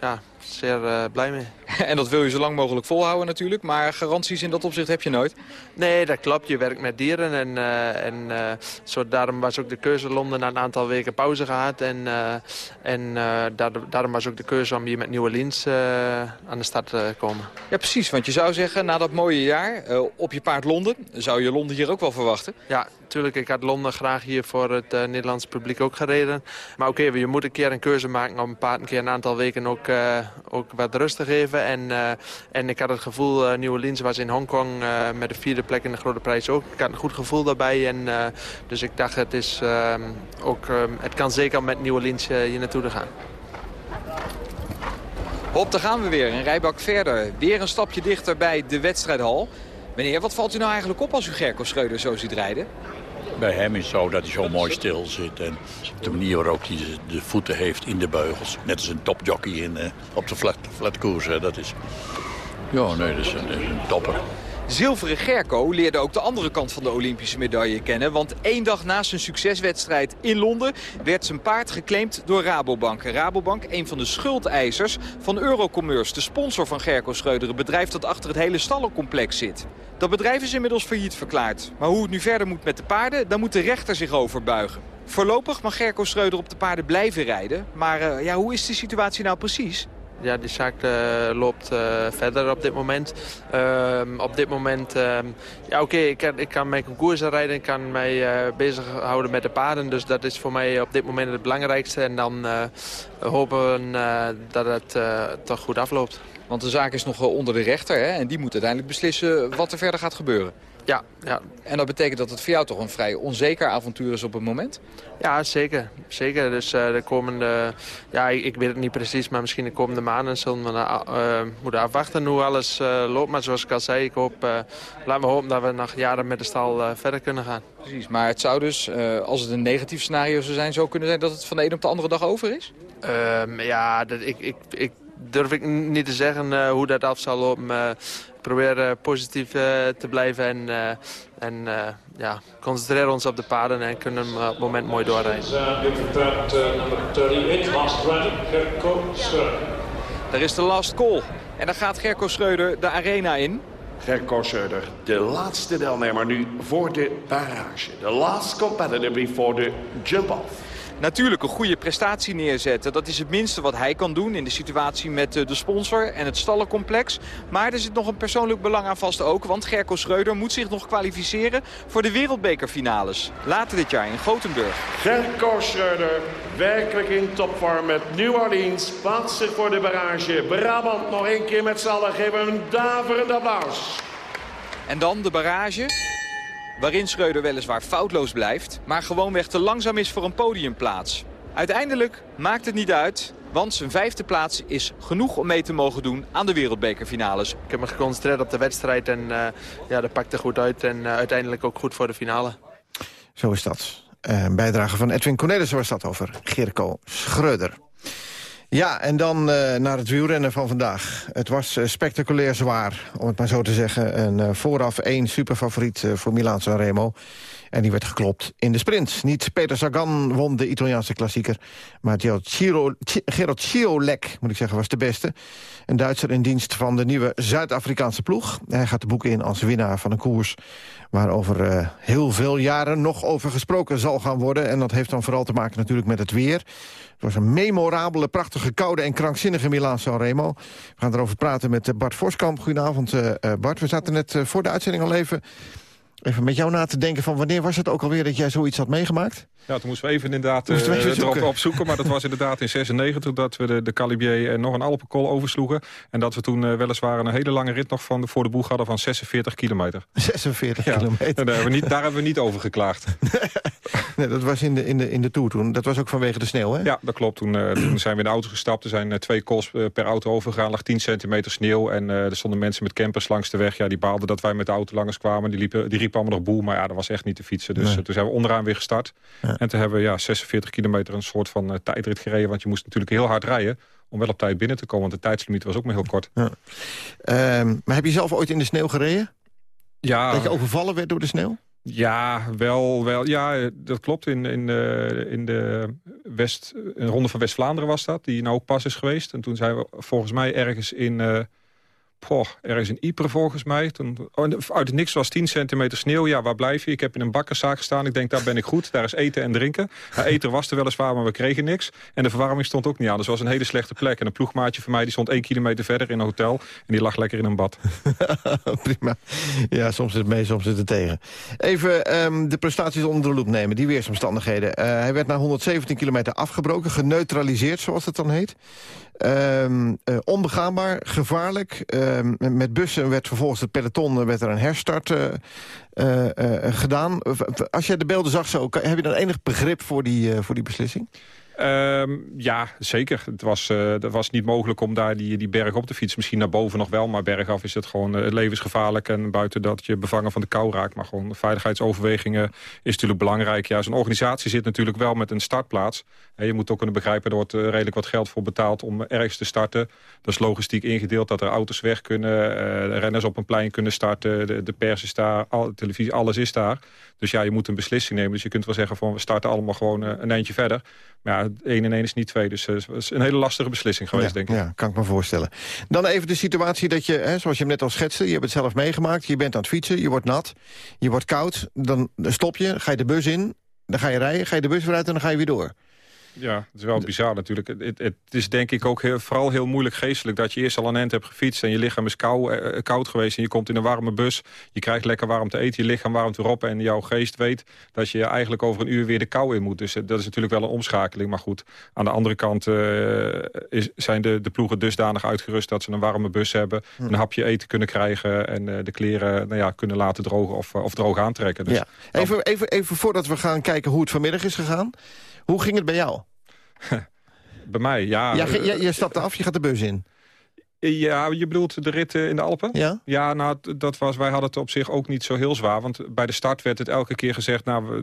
ja, zeer blij mee. En dat wil je zo lang mogelijk volhouden natuurlijk. Maar garanties in dat opzicht heb je nooit. Nee, dat klopt. Je werkt met dieren. En, eh, en uh, zo, daarom was ook de keuze Londen na een aantal weken pauze gehad. En, uh, en daarom was ook de keuze om hier met nieuwe lins aan de start te komen. Ja, precies. Want je zou zeggen, na dat mooie jaar op je paard Londen... zou je Londen hier ook wel verwachten? Ja, natuurlijk. Ik had Londen graag hier voor het Nederlands publiek ook gereden. Maar oké, okay, je moet een keer een keuze maken om een paard een keer een aantal weken ook, ook wat rust te geven. En, en ik had het gevoel, Nieuwe Lins was in Hongkong met de vierde plek in de Grote Prijs ook. Ik had een goed gevoel daarbij. En, uh, dus ik dacht, het, is, uh, ook, uh, het kan zeker met nieuwe lins hier naartoe te gaan. Hop, daar gaan we weer. Een rijbak verder. Weer een stapje dichter bij de wedstrijdhal. Meneer, wat valt u nou eigenlijk op als u Gerko Schreuder zo ziet rijden? Bij hem is het zo dat hij zo mooi stil zit. En de manier waarop hij de voeten heeft in de beugels. Net als een topjockey in, op de flat. Dat is... Ja, nee, dat is een, topper. Zilveren Gerco leerde ook de andere kant van de Olympische medaille kennen. Want één dag na zijn succeswedstrijd in Londen werd zijn paard geclaimd door Rabobank. Rabobank, een van de schuldeisers van Eurocommerce, de sponsor van Gerco Schreuder. Het bedrijf dat achter het hele stallencomplex zit. Dat bedrijf is inmiddels failliet verklaard. Maar hoe het nu verder moet met de paarden, daar moet de rechter zich over buigen. Voorlopig mag Gerco Schreuder op de paarden blijven rijden. Maar uh, ja, hoe is de situatie nou precies? ja, die zaak uh, loopt uh, verder op dit moment. Uh, op dit moment, ja oké, okay, ik, kan, ik kan mijn concoursen rijden, ik kan mij uh, bezighouden met de paarden. Dus dat is voor mij op dit moment het belangrijkste. En dan hopen we dat het toch goed afloopt. Want de zaak is nog onder de rechter hè? en die moet uiteindelijk beslissen wat er verder gaat gebeuren. Ja, ja. En dat betekent dat het voor jou toch een vrij onzeker avontuur is op het moment? Ja, zeker. zeker. Dus uh, de komende... Ja, ik, ik, weet het niet precies, maar misschien de komende maanden zullen we uh, moeten afwachten hoe alles uh, loopt. Maar zoals ik al zei, ik hoop, laten we hopen dat we nog jaren met de stal verder kunnen gaan. Precies, maar het zou dus, als het een negatief scenario zou zijn, zo kunnen zijn dat het van de een op de andere dag over is? Ehm, ja, dat, ik, ik, ik durf ik niet te zeggen hoe dat af zal lopen proberen positief uh, te blijven en, uh, en uh, ja, concentreren ons op de paden en kunnen hem op het moment mooi doorrijden. Daar is de last call. En dan gaat Gerco Schreuder de arena in. Gerco Schreuder, de laatste deelnemer nu voor de barrage. The last competitor before the jump-off natuurlijk een goede prestatie neerzetten. Dat is het minste wat hij kan doen in de situatie met de sponsor en het stallencomplex. Maar er zit nog een persoonlijk belang aan vast ook. Want Gerco Schreuder moet zich nog kwalificeren voor de wereldbekerfinales. Later dit jaar in Gothenburg. Gerco Schreuder, werkelijk in topvorm met New Orleans. Plaatst zich voor de barrage. Brabant nog één keer met z'n allen. Geven hem een daverend applaus. En dan de barrage waarin Schreuder weliswaar foutloos blijft... maar gewoonweg te langzaam is voor een podiumplaats. Uiteindelijk maakt het niet uit, want zijn vijfde plaats is genoeg om mee te mogen doen aan de wereldbekerfinales. Ik heb me geconcentreerd op de wedstrijd en uh, ja, dat pakte goed uit. En uh, uiteindelijk ook goed voor de finale. Zo is dat. Uh, bijdrage van Edwin Cornelis was dat over Gerco Schreuder. Ja, en dan uh, naar het wielrennen van vandaag. Het was uh, spectaculair zwaar, om het maar zo te zeggen. En uh, vooraf één superfavoriet voor Milaan Sanremo. En die werd geklopt in de sprint. Niet Peter Sagan won de Italiaanse klassieker... maar Gerard Ciolek, moet ik zeggen, was de beste. Een Duitser in dienst van de nieuwe Zuid-Afrikaanse ploeg. Hij gaat de boeken in als winnaar van een koers... waar over uh, heel veel jaren nog over gesproken zal gaan worden. En dat heeft dan vooral te maken natuurlijk met het weer. Het was een memorabele, prachtige, koude en krankzinnige Milaan Sanremo. We gaan erover praten met Bart Voskamp. Goedenavond, uh, Bart. We zaten net voor de uitzending al even Even met jou na te denken van wanneer was het ook alweer dat jij zoiets had meegemaakt? Ja, toen moesten we even inderdaad uh, even erop opzoeken. Maar dat was inderdaad in 96 dat we de, de Calibier en nog een Alpenkol oversloegen. En dat we toen uh, weliswaar een hele lange rit nog van, voor de boeg hadden van 46 kilometer. 46 kilometer. En daar, hebben we niet, daar hebben we niet over geklaagd. nee, dat was in de, in, de, in de Tour toen. Dat was ook vanwege de sneeuw, hè? Ja, dat klopt. Toen, uh, toen zijn we in de auto gestapt. Er zijn twee kools per auto overgegaan. lag 10 centimeter sneeuw. En er stonden mensen met campers langs de weg. Ja, die baalden dat wij met de auto langs kwamen. Die, liepen, die riepen allemaal nog boel. Maar ja, dat was echt niet te fietsen. Dus nee. toen zijn we onderaan weer gestart. Ja. En toen hebben we ja, 46 kilometer een soort van uh, tijdrit gereden. Want je moest natuurlijk heel hard rijden om wel op tijd binnen te komen. Want de tijdslimiet was ook maar heel kort. Ja. Um, maar heb je zelf ooit in de sneeuw gereden? Ja. Dat je overvallen werd door de sneeuw? Ja, wel, wel. Ja, dat klopt. In, in, de, in de West, een ronde van West-Vlaanderen was dat. Die nou ook pas is geweest. En toen zijn we volgens mij ergens in... Uh, Poh, er is een Ypres volgens mij. Toen, oh, uit het niks was 10 centimeter sneeuw. Ja, waar blijf je? Ik heb in een bakkerszaak gestaan. Ik denk, daar ben ik goed. Daar is eten en drinken. Ja, eten was er weliswaar, maar we kregen niks. En de verwarming stond ook niet aan. Dus het was een hele slechte plek. En een ploegmaatje van mij die stond één kilometer verder in een hotel. En die lag lekker in een bad. Prima. Ja, soms zit het mee, soms zit het tegen. Even ehm, de prestaties onder de loep nemen, die weersomstandigheden. Uh, hij werd na 117 kilometer afgebroken, geneutraliseerd, zoals het dan heet. Um, uh, onbegaanbaar, gevaarlijk. Um, met bussen werd vervolgens het peloton werd er een herstart uh, gedaan. Als jij de beelden zag zo, heb je dan enig begrip voor die, voor die beslissing? Um, ja, zeker. Het was, uh, was niet mogelijk om daar die, die berg op te fietsen. Misschien naar boven nog wel, maar bergaf is het gewoon levensgevaarlijk. En buiten dat je bevangen van de kou raakt. Maar gewoon veiligheidsoverwegingen is natuurlijk belangrijk. Ja, zo'n organisatie zit natuurlijk wel met een startplaats. En je moet ook kunnen begrijpen, er wordt uh, redelijk wat geld voor betaald om ergens te starten. Dat is logistiek ingedeeld, dat er auto's weg kunnen. renners op een plein kunnen starten. De, de pers is daar, al, televisie, alles is daar. Dus ja, je moet een beslissing nemen. Dus je kunt wel zeggen van we starten allemaal gewoon een eindje verder. Maar ja, 1 en 1 is niet 2. Dus het is een hele lastige beslissing geweest, ja, denk ik. Ja, kan ik me voorstellen. Dan even de situatie dat je, hè, zoals je hem net al schetste... je hebt het zelf meegemaakt, je bent aan het fietsen, je wordt nat... je wordt koud, dan stop je, ga je de bus in... dan ga je rijden, ga je de bus weer uit en dan ga je weer door. Ja, het is wel bizar natuurlijk. Het, het, is denk ik ook heel, vooral heel moeilijk geestelijk... dat je eerst al een end hebt gefietst en je lichaam is kou, eh, koud geweest... en je komt in een warme bus, je krijgt lekker warm te eten... je lichaam warmt weer op en jouw geest weet... dat je eigenlijk over een uur weer de kou in moet. Dus eh, dat is natuurlijk wel een omschakeling. Maar goed, aan de andere kant uh, is, zijn de, de ploegen dusdanig uitgerust... dat ze een warme bus hebben, hm. een hapje eten kunnen krijgen... en de kleren nou ja, kunnen laten drogen of, of droog aantrekken. Dus ja. even, even, even voordat we gaan kijken hoe het vanmiddag is gegaan... hoe ging het bij jou? Bij mij, ja. ja je, je, stapte af, je gaat de bus in. Ja, je bedoelt de rit in de Alpen? Ja. Ja, nou, dat was, wij hadden het op zich ook niet zo heel zwaar. Want bij de start werd het elke keer gezegd... nou,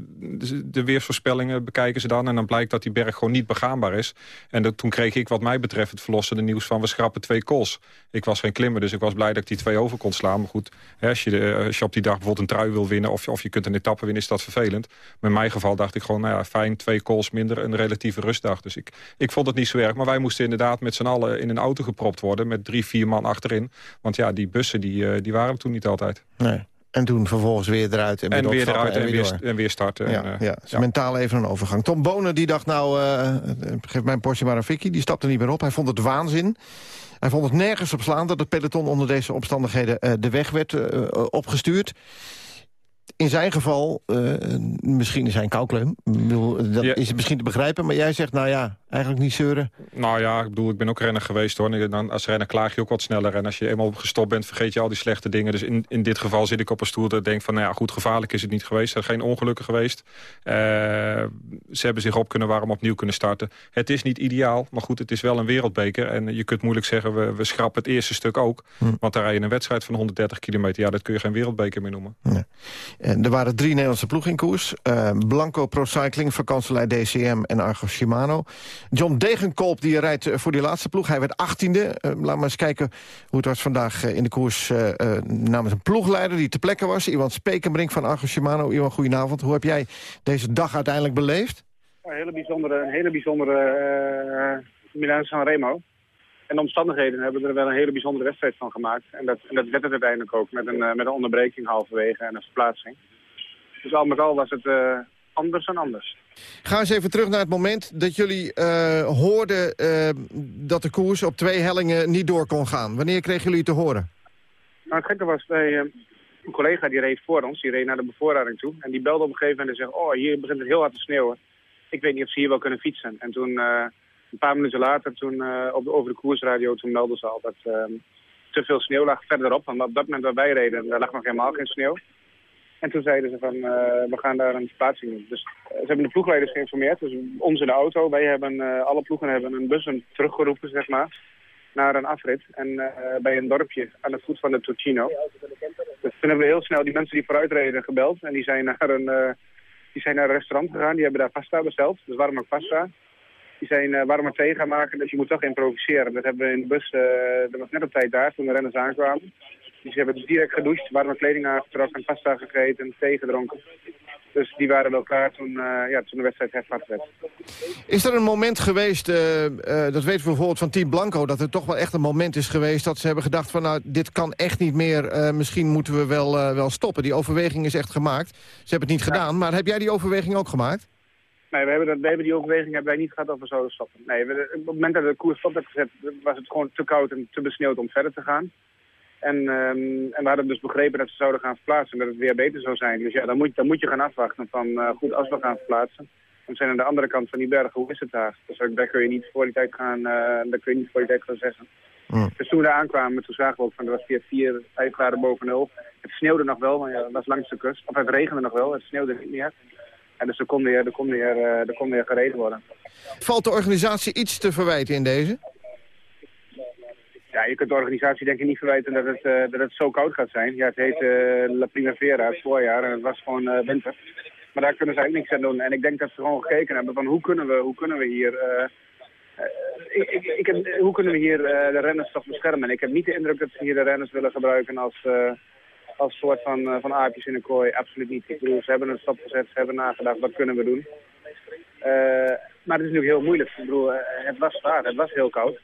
de weersvoorspellingen bekijken ze dan... en dan blijkt dat die berg gewoon niet begaanbaar is. En dat, toen kreeg ik wat mij betreft het verlossende nieuws van... we schrappen twee kools. Ik was geen klimmer, dus ik was blij dat ik die twee over kon slaan. Maar goed, hè, als, je de, als je op die dag bijvoorbeeld een trui wil winnen... of, of je kunt een etappe winnen, is dat vervelend. Maar in mijn geval dacht ik gewoon, nou ja, fijn, twee kools minder... een relatieve rustdag. Dus ik, ik vond het niet zo erg. Maar wij moesten inderdaad met z'n allen in een auto gepropt worden... met drie, vier man achterin. Want ja, die bussen die, uh, die waren toen niet altijd. Nee. En toen vervolgens weer eruit en, en weer eruit en, en, weer, en weer starten. Ja, en, uh, ja. Dus ja. mentaal even een overgang. Tom Bonen die dacht nou, uh, geef mijn Porsche maar een fikkie. Die stapte niet meer op. Hij vond het waanzin. Hij vond het nergens op slaan dat het peloton onder deze omstandigheden uh, de weg werd opgestuurd. In zijn geval, misschien is hij een koukleum. Dat ja. is misschien te begrijpen, maar jij zegt, nou ja, eigenlijk niet zeuren. Nou ja, ik bedoel, ik ben ook renner geweest hoor. Dan, als renner klaag je ook wat sneller. En als je eenmaal gestopt bent, vergeet je al die slechte dingen. Dus in, in dit geval zit ik op een stoel dat denk van... nou ja, goed, gevaarlijk is het niet geweest. Er zijn geen ongelukken geweest. Uh, ze hebben zich op kunnen warm opnieuw kunnen starten. Het is niet ideaal, maar goed, het is wel een wereldbeker. En je kunt moeilijk zeggen, we, we schrappen het eerste stuk ook. Hm. Want daar rij je een wedstrijd van 130 kilometer. Ja, dat kun je geen wereldbeker meer noemen. En er waren drie Nederlandse ploegen in koers. Uh, Blanco Pro Cycling, vakantselei DCM en Argo Shimano. John Degenkolb die rijdt voor die laatste ploeg. Hij werd achttiende. Uh, laat maar eens kijken hoe het was vandaag in de koers... Uh, namens een ploegleider die te plekken was. Iwan Spekenbrink van Argo Shimano. Iwan, goedenavond. Hoe heb jij deze dag uiteindelijk beleefd? Een hele bijzondere, een hele bijzondere Milaan San Remo. En de omstandigheden hebben er wel een hele bijzondere wedstrijd van gemaakt. En dat, en dat werd het uiteindelijk ook, met een, met een onderbreking halverwege en een verplaatsing. Dus al met al was het uh, anders dan anders. Ga eens even terug naar het moment dat jullie uh, hoorden uh, dat de koers op twee hellingen niet door kon gaan. Wanneer kregen jullie te horen? Nou, het gekke was bij een collega die reed voor ons, die reed naar de bevoorrading toe. En die belde op een gegeven moment en zei, oh, hier begint het heel hard te sneeuwen. Ik weet niet of ze hier wel kunnen fietsen. En toen, een paar minuten later, toen, op over de koersradio, toen meldden ze al dat te veel sneeuw lag verderop. Want op dat moment waar wij reden, daar lag nog helemaal geen sneeuw. En toen zeiden ze van, uh, we gaan daar een verplaatsing doen. Dus uh, ze hebben de ploegleiders geïnformeerd, dus ons in de auto. Wij hebben, uh, alle ploegen hebben een bus teruggeroepen, zeg maar, naar een afrit. En bij een dorpje aan de voet van de Torcino. Dus toen hebben we heel snel die mensen die vooruit reden gebeld. En die zijn naar een, die zijn naar een restaurant gegaan, die hebben daar pasta besteld. Dus warme pasta. Die zijn warme thee gaan maken, dus je moet toch improviseren. Dat hebben we in de bus, dat was net op tijd daar, toen de renners aankwamen. Dus ze hebben dus direct gedoucht, warme kleding aangetrokken, pasta gegeten, thee gedronken. Dus die waren bij elkaar toen, uh, ja, toen de wedstrijd hervat werd. Is er een moment geweest, uh, uh, dat weten we bijvoorbeeld van Team Blanco... dat er toch wel echt een moment is geweest dat ze hebben gedacht... van nou, dit kan echt niet meer, misschien moeten we wel, wel stoppen. Die overweging is echt gemaakt. Ze hebben het niet gedaan, maar heb jij die overweging ook gemaakt? Nee, we hebben, dat, we hebben die overweging hebben wij niet gehad of we zouden stoppen. Nee, we, op het moment dat we de koers stop hebben gezet... was het gewoon te koud en te besneeuwd om verder te gaan. En, um, en we hadden dus begrepen dat ze zouden gaan verplaatsen en dat het weer beter zou zijn. Dus ja, dan moet, dan moet je gaan afwachten van uh, goed, als we gaan verplaatsen. Dan zijn aan de andere kant van die bergen, hoe is het daar? Dus daar kun je niet voor die tijd gaan, uh, daar kun je niet voor die tijd gaan zeggen. Mm. Dus toen we daar aankwamen, toen zagen we ook van, er was 4, 4 5 graden boven nul. Het sneeuwde nog wel, want ja, dat was langs de kust. Of het regende nog wel, het sneeuwde niet meer. En dus er kon weer, er kon weer, uh, er kon weer gereden worden. Valt de organisatie iets te verwijten in deze? Ja, je kunt de organisatie denk ik niet verwijten dat het, uh, dat het zo koud gaat zijn. Ja, het heet uh, La Primavera, het voorjaar, en het was gewoon uh, winter. Maar daar kunnen ze eigenlijk niks aan doen. En ik denk dat ze gewoon gekeken hebben van hoe kunnen we, hoe kunnen we hier... Ik, ik, ik heb, hoe kunnen we hier de renners toch beschermen? En ik heb niet de indruk dat ze hier de renners willen gebruiken als, als soort van, van aapjes in een kooi. Absoluut niet. Ik ze hebben een stap gezet, ze hebben nagedacht, wat kunnen we doen? maar het is natuurlijk heel moeilijk. Ik bedoel, het was zwaar, het was heel koud.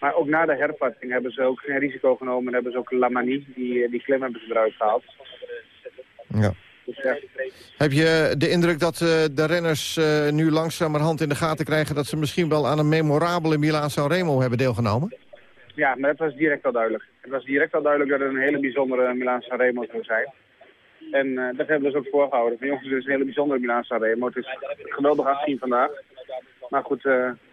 Maar ook na de hervatting hebben ze ook geen risico genomen. En hebben ze ook Lamani, die, die klim hebben ze eruit gehaald. Ja. Dus, ja. Heb je de indruk dat uh, de renners uh, nu langzamerhand in de gaten krijgen... dat ze misschien wel aan een memorabele Milaan-San Remo hebben deelgenomen? Ja, maar dat was direct al duidelijk. Het was direct al duidelijk dat het een hele bijzondere Milaan-San Remo zou zijn. En uh, dat hebben we dus ook voorgehouden. Van jongens, het is een hele bijzondere Milaan-San Remo. Het is geweldig afzien vandaag. Maar goed,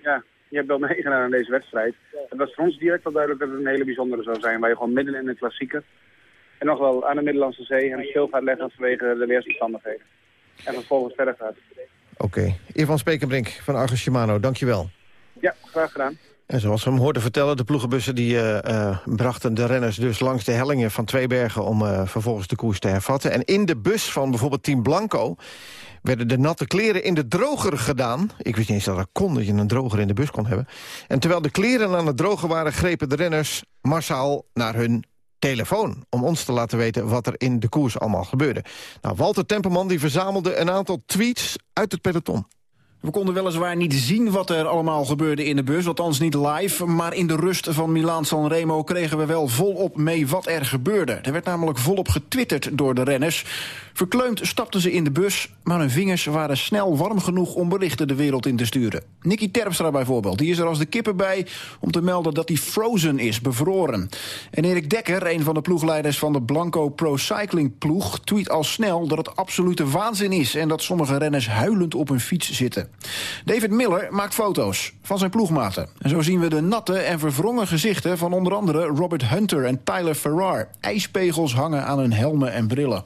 ja, je hebt wel meegedaan aan deze wedstrijd. Het was voor ons direct al duidelijk dat het een hele bijzondere zou zijn. Waar je gewoon midden in de klassieker en nog wel aan de Middellandse Zee en stil gaat leggen vanwege de weersomstandigheden. En vervolgens verder gaat. Oké. Okay. Ivan Spekenbrink van Argus Shimano, dankjewel. Ja, graag gedaan. En zoals we hem hoorden vertellen, de ploegenbussen die, uh, uh, brachten de renners dus langs de hellingen van Tweebergen om uh, vervolgens de koers te hervatten. En in de bus van bijvoorbeeld Team Blanco werden de natte kleren in de droger gedaan. Ik wist niet eens dat dat kon, dat je een droger in de bus kon hebben. En terwijl de kleren aan het drogen waren... grepen de renners massaal naar hun telefoon... om ons te laten weten wat er in de koers allemaal gebeurde. Nou, Walter Tempelman die verzamelde een aantal tweets uit het peloton. We konden weliswaar niet zien wat er allemaal gebeurde in de bus, althans niet live. Maar in de rust van Milaan-San Remo kregen we wel volop mee wat er gebeurde. Er werd namelijk volop getwitterd door de renners. Verkleumd stapten ze in de bus, maar hun vingers waren snel warm genoeg om berichten de wereld in te sturen. Nicky Terpstra bijvoorbeeld, die is er als de kippen bij om te melden dat hij frozen is, bevroren. En Erik Dekker, een van de ploegleiders van de Blanco Pro Cycling ploeg, tweet al snel dat het absolute waanzin is en dat sommige renners huilend op hun fiets zitten. David Miller maakt foto's van zijn ploegmaten. En zo zien we de natte en verwrongen gezichten van onder andere Robert Hunter en Tyler Farrar. IJspegels hangen aan hun helmen en brillen.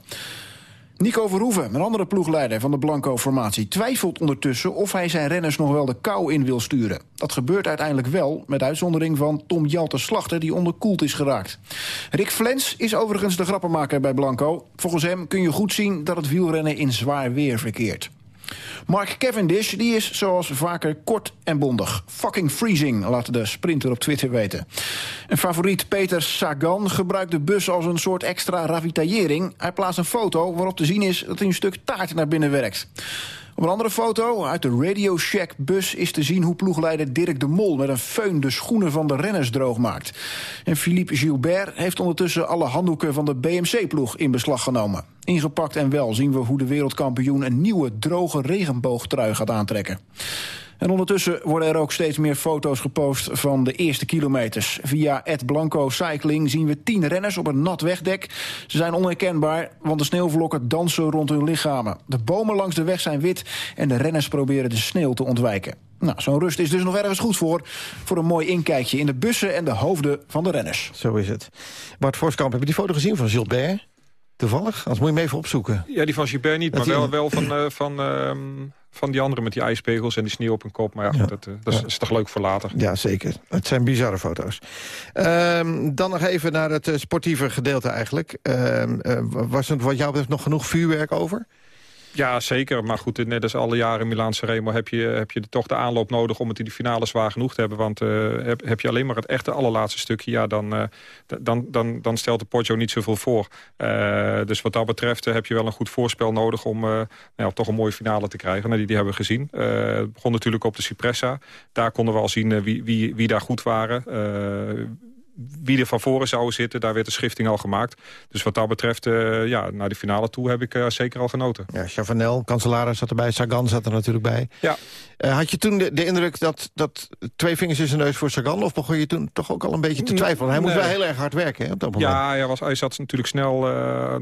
Nico Verhoeven, een andere ploegleider van de Blanco-formatie... twijfelt ondertussen of hij zijn renners nog wel de kou in wil sturen. Dat gebeurt uiteindelijk wel, met uitzondering van Tom Jelte Slachter... die onderkoeld is geraakt. Rick Flens is overigens de grappenmaker bij Blanco. Volgens hem kun je goed zien dat het wielrennen in zwaar weer verkeert. Mark Cavendish die is zoals vaker kort en bondig. Fucking freezing, laat de sprinter op Twitter weten. En favoriet Peter Sagan gebruikt de bus als een soort extra ravitaillering. Hij plaatst een foto waarop te zien is dat hij een stuk taart naar binnen werkt. Op een andere foto uit de Radio Shack bus is te zien hoe ploegleider Dirk de Mol met een föhn de schoenen van de renners droog maakt. En Philippe Gilbert heeft ondertussen alle handdoeken van de BMC-ploeg in beslag genomen. Ingepakt en wel zien we hoe de wereldkampioen een nieuwe droge regenboogtrui gaat aantrekken. En ondertussen worden er ook steeds meer foto's gepost van de eerste kilometers. Via Ed Blanco Cycling zien we tien renners op een nat wegdek. Ze zijn onherkenbaar, want de sneeuwvlokken dansen rond hun lichamen. De bomen langs de weg zijn wit en de renners proberen de sneeuw te ontwijken. Nou, zo'n rust is dus nog ergens goed voor. Voor een mooi inkijkje in de bussen en de hoofden van de renners. Zo is het. Bart Voskamp, heb je die foto gezien van Gilbert? Toevallig? Anders moet je hem even opzoeken. Ja, die van Gilbert niet, maar wel, wel van, uh, van, uh, van die andere met die ijspegels en die sneeuw op hun kop. Maar ja, dat, uh, dat is, is, toch leuk voor later. Ja, zeker. Het zijn bizarre foto's. Um, dan nog even naar het sportieve gedeelte eigenlijk. Um, was er wat jou betreft nog genoeg vuurwerk over? Ja, zeker. Maar goed, net als alle jaren in Milaanse Remo... heb je, heb je toch de aanloop nodig om het in die finale zwaar genoeg te hebben. Want uh, heb, je alleen maar het echte allerlaatste stukje... ja, dan, uh, dan, dan, dan stelt de Poggio niet zoveel voor. Uh, dus wat dat betreft heb je wel een goed voorspel nodig... om nou, toch een mooie finale te krijgen. Nou, die, die hebben we gezien. het begon natuurlijk op de Cipressa. Daar konden we al zien wie, wie, wie daar goed waren wie er van voren zou zitten, daar werd de schifting al gemaakt. Dus wat dat betreft, uh, ja, naar de finale toe heb ik uh, zeker al genoten. Ja, Chavanel, Cancellara zat erbij, Sagan zat er natuurlijk bij. Ja. Uh, had je toen de, de, indruk dat, dat twee vingers in zijn neus voor Sagan... of begon je toen toch ook al een beetje te twijfelen? Hij nee. moest wel heel erg hard werken hè, op dat moment. Ja, hij, was, hij zat natuurlijk snel...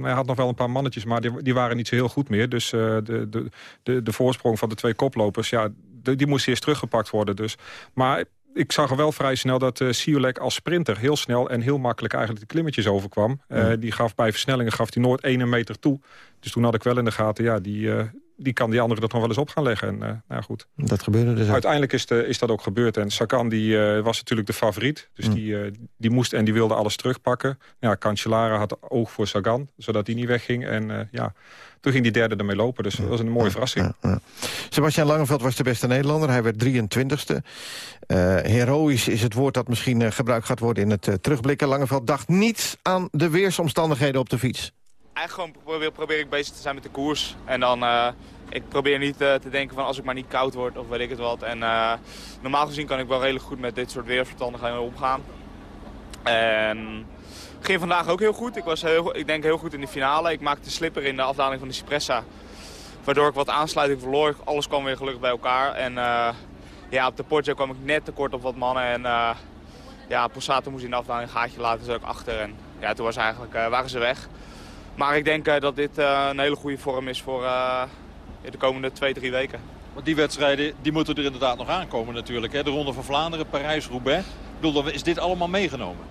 hij had nog wel een paar mannetjes, maar die, die waren niet zo heel goed meer. Dus de, de, de, de voorsprong van de twee koplopers... Ja, die moest eerst teruggepakt worden. Dus. Maar ik zag er wel vrij snel dat uh, Siolek als sprinter heel snel en heel makkelijk eigenlijk de klimmetjes overkwam. Uh, die gaf bij versnellingen gaf hij nooit 1 meter toe. Dus toen had ik wel in de gaten, ja, die, uh, die kan die andere dat nog wel eens op gaan leggen. En, uh, nou goed. Dat gebeurde dus Uiteindelijk is, de, is dat ook gebeurd. En Sakan die, uh, was natuurlijk de favoriet. Dus mm. die, die moest en die wilde alles terugpakken. Ja, Cancellara had oog voor Sagan, zodat hij niet wegging. En ja, toen ging die derde ermee lopen. Dus dat was een mooie verrassing. Ja, ja. Sebastian Langeveld was de beste Nederlander. Hij werd 23ste. Uh, heroïs is het woord dat misschien gebruikt gaat worden in het terugblikken. Langeveld dacht niet aan de weersomstandigheden op de fiets. Eigenlijk gewoon probeer, probeer ik bezig te zijn met de koers. En dan, ik probeer niet te denken van als ik maar niet koud word of weet ik het wat. En normaal gezien kan ik wel redelijk goed met dit soort weersomstandigheden omgaan. En ging vandaag ook heel goed. Ik was heel, ik denk heel goed in de finale. Ik maakte slipper in de afdaling van de Cipressa. Waardoor ik wat aansluiting verloor. Alles kwam weer gelukkig bij elkaar. En ja, op de Poggio kwam ik net tekort op wat mannen. En ja, Possato moest in de afdaling een gaatje laten. Dus ook achter. En ja, toen was eigenlijk, waren ze weg. Maar ik denk dat dit een hele goede vorm is voor de komende twee, drie weken. Want die wedstrijden die moeten er inderdaad nog aankomen natuurlijk. Hè? De Ronde van Vlaanderen, Parijs-Roubaix. Ik bedoel, is dit allemaal meegenomen?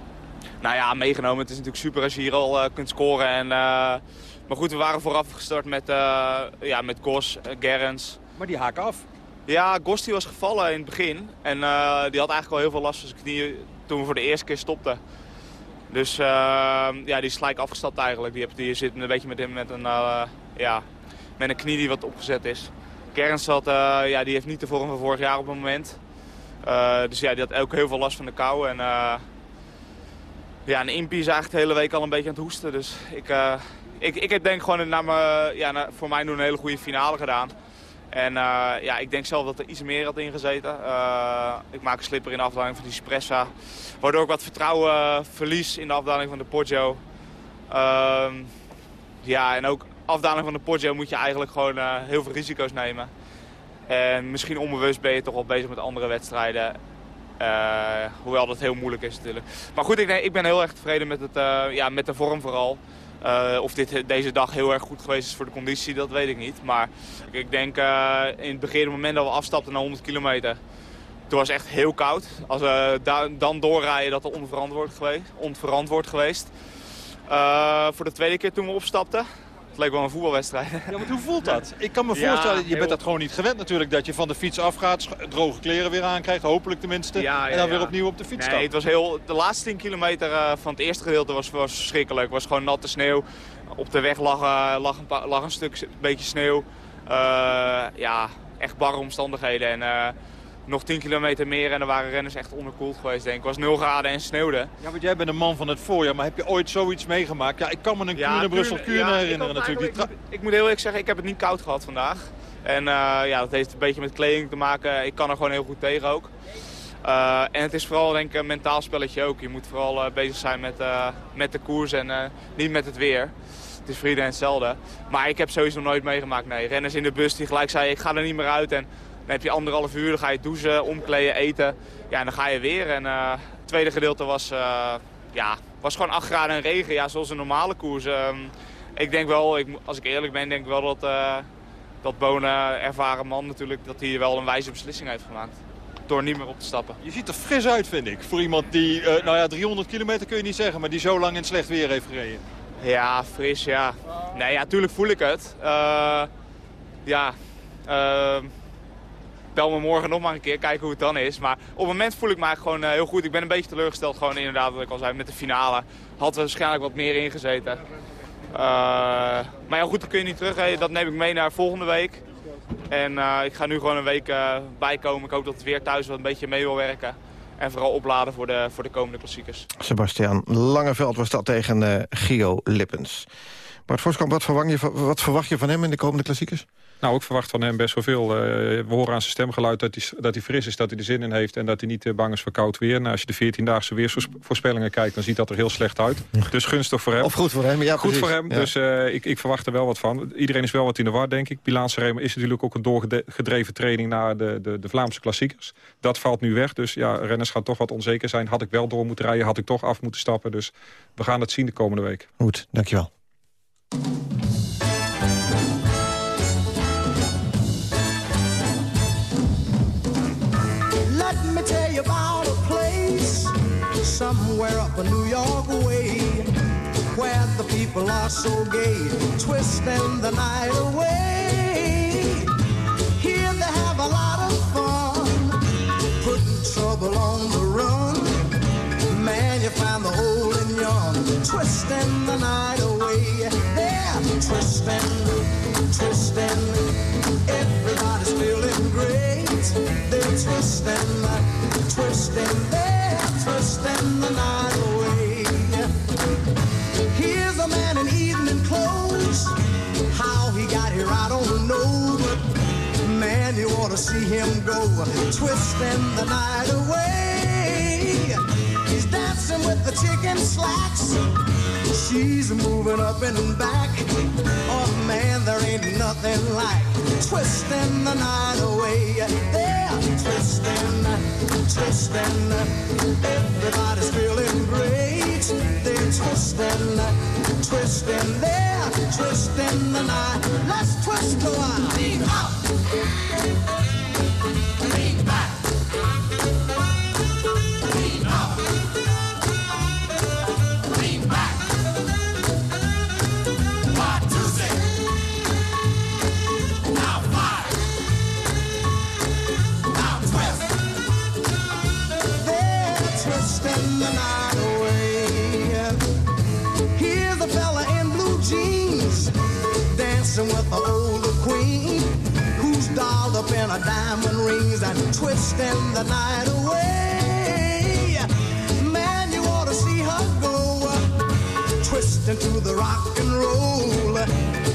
Nou ja, meegenomen. Het is natuurlijk super als je hier al uh, kunt scoren. En, uh, maar goed, we waren vooraf gestart met, uh, ja, met Gos, Gerrans. Maar die haken af. Ja, Gos die was gevallen in het begin. En die had eigenlijk al heel veel last van zijn knieën toen we voor de eerste keer stopten. Dus ja, die is gelijk afgestapt eigenlijk. Die, die zit een beetje met, met, een, ja, met een knie die wat opgezet is. Gerrans had, ja, die heeft niet de vorm van vorig jaar op het moment. dus ja, die had ook heel veel last van de kou. En, ja, en Impie is eigenlijk de hele week al een beetje aan het hoesten. Dus ik, uh, ik, ik heb denk gewoon naar ja, voor mij nu een hele goede finale gedaan. En uh, ja, ik denk zelf dat er iets meer had ingezeten. Uh, ik maak een slipper in de afdaling van die Espressa. Waardoor ik wat vertrouwen verlies in de afdaling van de Poggio. Uh, ja, en ook afdaling van de Poggio moet je eigenlijk gewoon heel veel risico's nemen. En misschien onbewust ben je toch wel bezig met andere wedstrijden. Hoewel dat heel moeilijk is natuurlijk. Maar goed, ik, ik ben heel erg tevreden met, het, ja, met de vorm vooral. Uh, of dit deze dag heel erg goed geweest is voor de conditie, dat weet ik niet. Maar ik denk in het begin, het moment dat we afstapten naar 100 kilometer... Toen was het echt heel koud. Als we da dan doorrijden, dat onverantwoord geweest. Onverantwoord geweest. voor de tweede keer toen we opstapten, het leek wel een voetbalwedstrijd. Ja, maar hoe voelt dat? Ik kan me voorstellen, je bent dat gewoon niet gewend natuurlijk... dat je van de fiets afgaat, droge kleren weer aankrijgt, hopelijk tenminste... Ja, en dan weer opnieuw op de fiets nee, Het was heel, de laatste 10 kilometer uh, van het eerste gedeelte was, was verschrikkelijk. Het was gewoon natte sneeuw. Op de weg lag, uh, lag, een, lag een stuk een beetje sneeuw. Uh, ja, echt barre omstandigheden. En, nog 10 kilometer meer en er waren renners echt onderkoeld geweest, denk ik. Het was 0 graden en sneeuwde. Ja, want jij bent een man van het voorjaar, maar heb je ooit zoiets meegemaakt? Ja, ik kan me een ja, Kuurne, Brussel Kuurne ja, herinneren natuurlijk. Ik, ik, moet heel eerlijk zeggen, ik heb het niet koud gehad vandaag. En uh, ja, dat heeft een beetje met kleding te maken. Ik kan er gewoon heel goed tegen ook. Uh, en het is vooral denk ik een mentaal spelletje ook. Je moet vooral uh, bezig zijn met, met de koers en niet met het weer. Het is voor iedereen hetzelfde. Maar ik heb sowieso nooit meegemaakt. Nee, renners in de bus die gelijk zeiden ik ga er niet meer uit. En dan heb je anderhalf uur, dan ga je douchen, omkleden, eten. Ja, en dan ga je weer. En uh, het tweede gedeelte was, uh, ja, was gewoon 8 graden en regen, ja, zoals een normale koers. Um, ik denk wel, ik, als ik eerlijk ben, denk ik wel dat, uh, dat Bonen, ervaren man natuurlijk, dat hij wel een wijze beslissing heeft gemaakt. Door niet meer op te stappen. Je ziet er fris uit, vind ik. Voor iemand die, nou ja, 300 kilometer kun je niet zeggen, maar die zo lang in slecht weer heeft gereden. Ja, fris, ja. Nee, ja, tuurlijk voel ik het. ja, ehm, bel me morgen nog maar een keer, kijken hoe het dan is. Maar op het moment voel ik me gewoon uh, heel goed. Ik ben een beetje teleurgesteld gewoon inderdaad, wat ik al zei, met de finale. Had er waarschijnlijk wat meer ingezeten. Uh, maar ja, goed, dat kun je niet terug. Dat neem ik mee naar volgende week. En uh, ik ga nu gewoon een week bijkomen. Ik hoop dat het weer thuis wat een beetje mee wil werken. En vooral opladen voor de, voor de komende klassiekers. Sebastian Langeveld was dat tegen Gio Lippens. Bart Voskamp, wat je, wat verwacht je van hem in de komende klassiekers? Nou, ik verwacht van hem best wel veel. Uh, we horen aan zijn stemgeluid dat hij, dat hij fris is, dat hij er zin in heeft... en dat hij niet uh, bang is voor koud weer. Nou, als je de 14-daagse weersvoorspellingen kijkt... dan ziet dat er heel slecht uit. Dus gunstig voor hem. Of goed voor hem, ja Goed precies. voor hem, ja. dus uh, ik, ik, verwacht er wel wat van. Iedereen is wel wat in de war, denk ik. Milaan Remo is natuurlijk ook een doorgedreven training... naar de, de, de Vlaamse klassiekers. Dat valt nu weg, dus ja, renners gaan toch wat onzeker zijn. Had ik wel door moeten rijden, had ik toch af moeten stappen. Dus we gaan het zien de komende week. Goed, dankjewel. People are so gay, twisting the night away. Here they have a lot of fun, putting trouble on the run. Man, you find the old and young, twisting the night away. They're twisting, twisting. Everybody's feeling great. They're twisting, twisting. They're twisting the night man, you ought to see him go. Twisting the night away. He's dancing with the chicken slacks. She's moving up and back. Oh man, there ain't nothing like twisting the night away. They're twisting, twisting. Everybody's feeling great. They're twisting, twisting. They're twisting the night. Let's twist a while. Lean up. Twisting the night away. Man, you ought to see her go twisting to the rock and roll.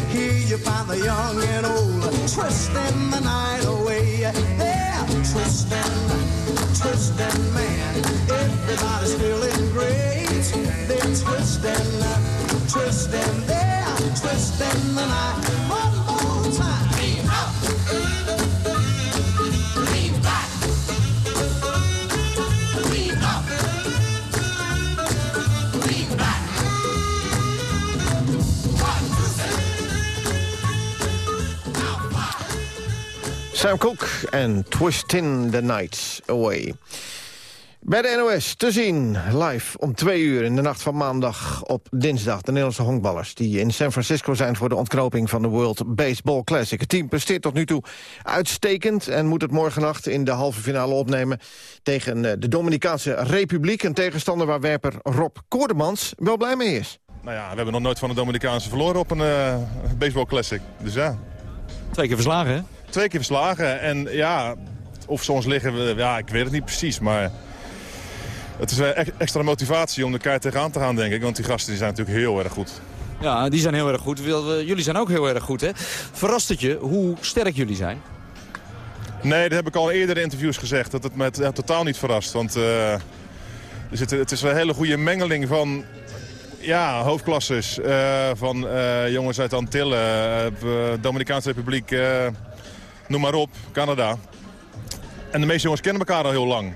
Here you find the young and old twisting the night away. They're twisting, twisting, man. Everybody's feeling great. They're twisting, twisting, they're twisting the night. Sam Cooke en Twisting the Nights Away. Bij de NOS te zien, live om twee uur in de nacht van maandag op dinsdag. De Nederlandse honkballers die in San Francisco zijn... voor de ontknoping van de World Baseball Classic. Het team presteert tot nu toe uitstekend... en moet het morgennacht in de halve finale opnemen... tegen eh, de Dominicaanse Republiek. Een tegenstander waar werper Rob Koordemans wel blij mee is. Nou ja, we hebben nog nooit van de Dominicaanse verloren op een uh, baseball classic. Dus ja. Twee keer verslagen, hè? Twee keer verslagen. En ja, of ons liggen, ja, ik weet het niet precies. Maar het is extra motivatie om elkaar tegenaan te gaan, denk ik. Want die gasten die zijn natuurlijk heel erg goed. Ja, die zijn heel erg goed. Jullie zijn ook heel erg goed, hè? Verrast het je hoe sterk jullie zijn? Nee, dat heb ik al in eerdere interviews gezegd. Dat het me ja, totaal niet verrast. Want uh, er zit, het is een hele goede mengeling van ja, hoofdklasses. Uh, van uh, jongens uit Antillen, Dominicaanse Republiek, noem maar op, Canada. En de meeste jongens kennen elkaar al heel lang.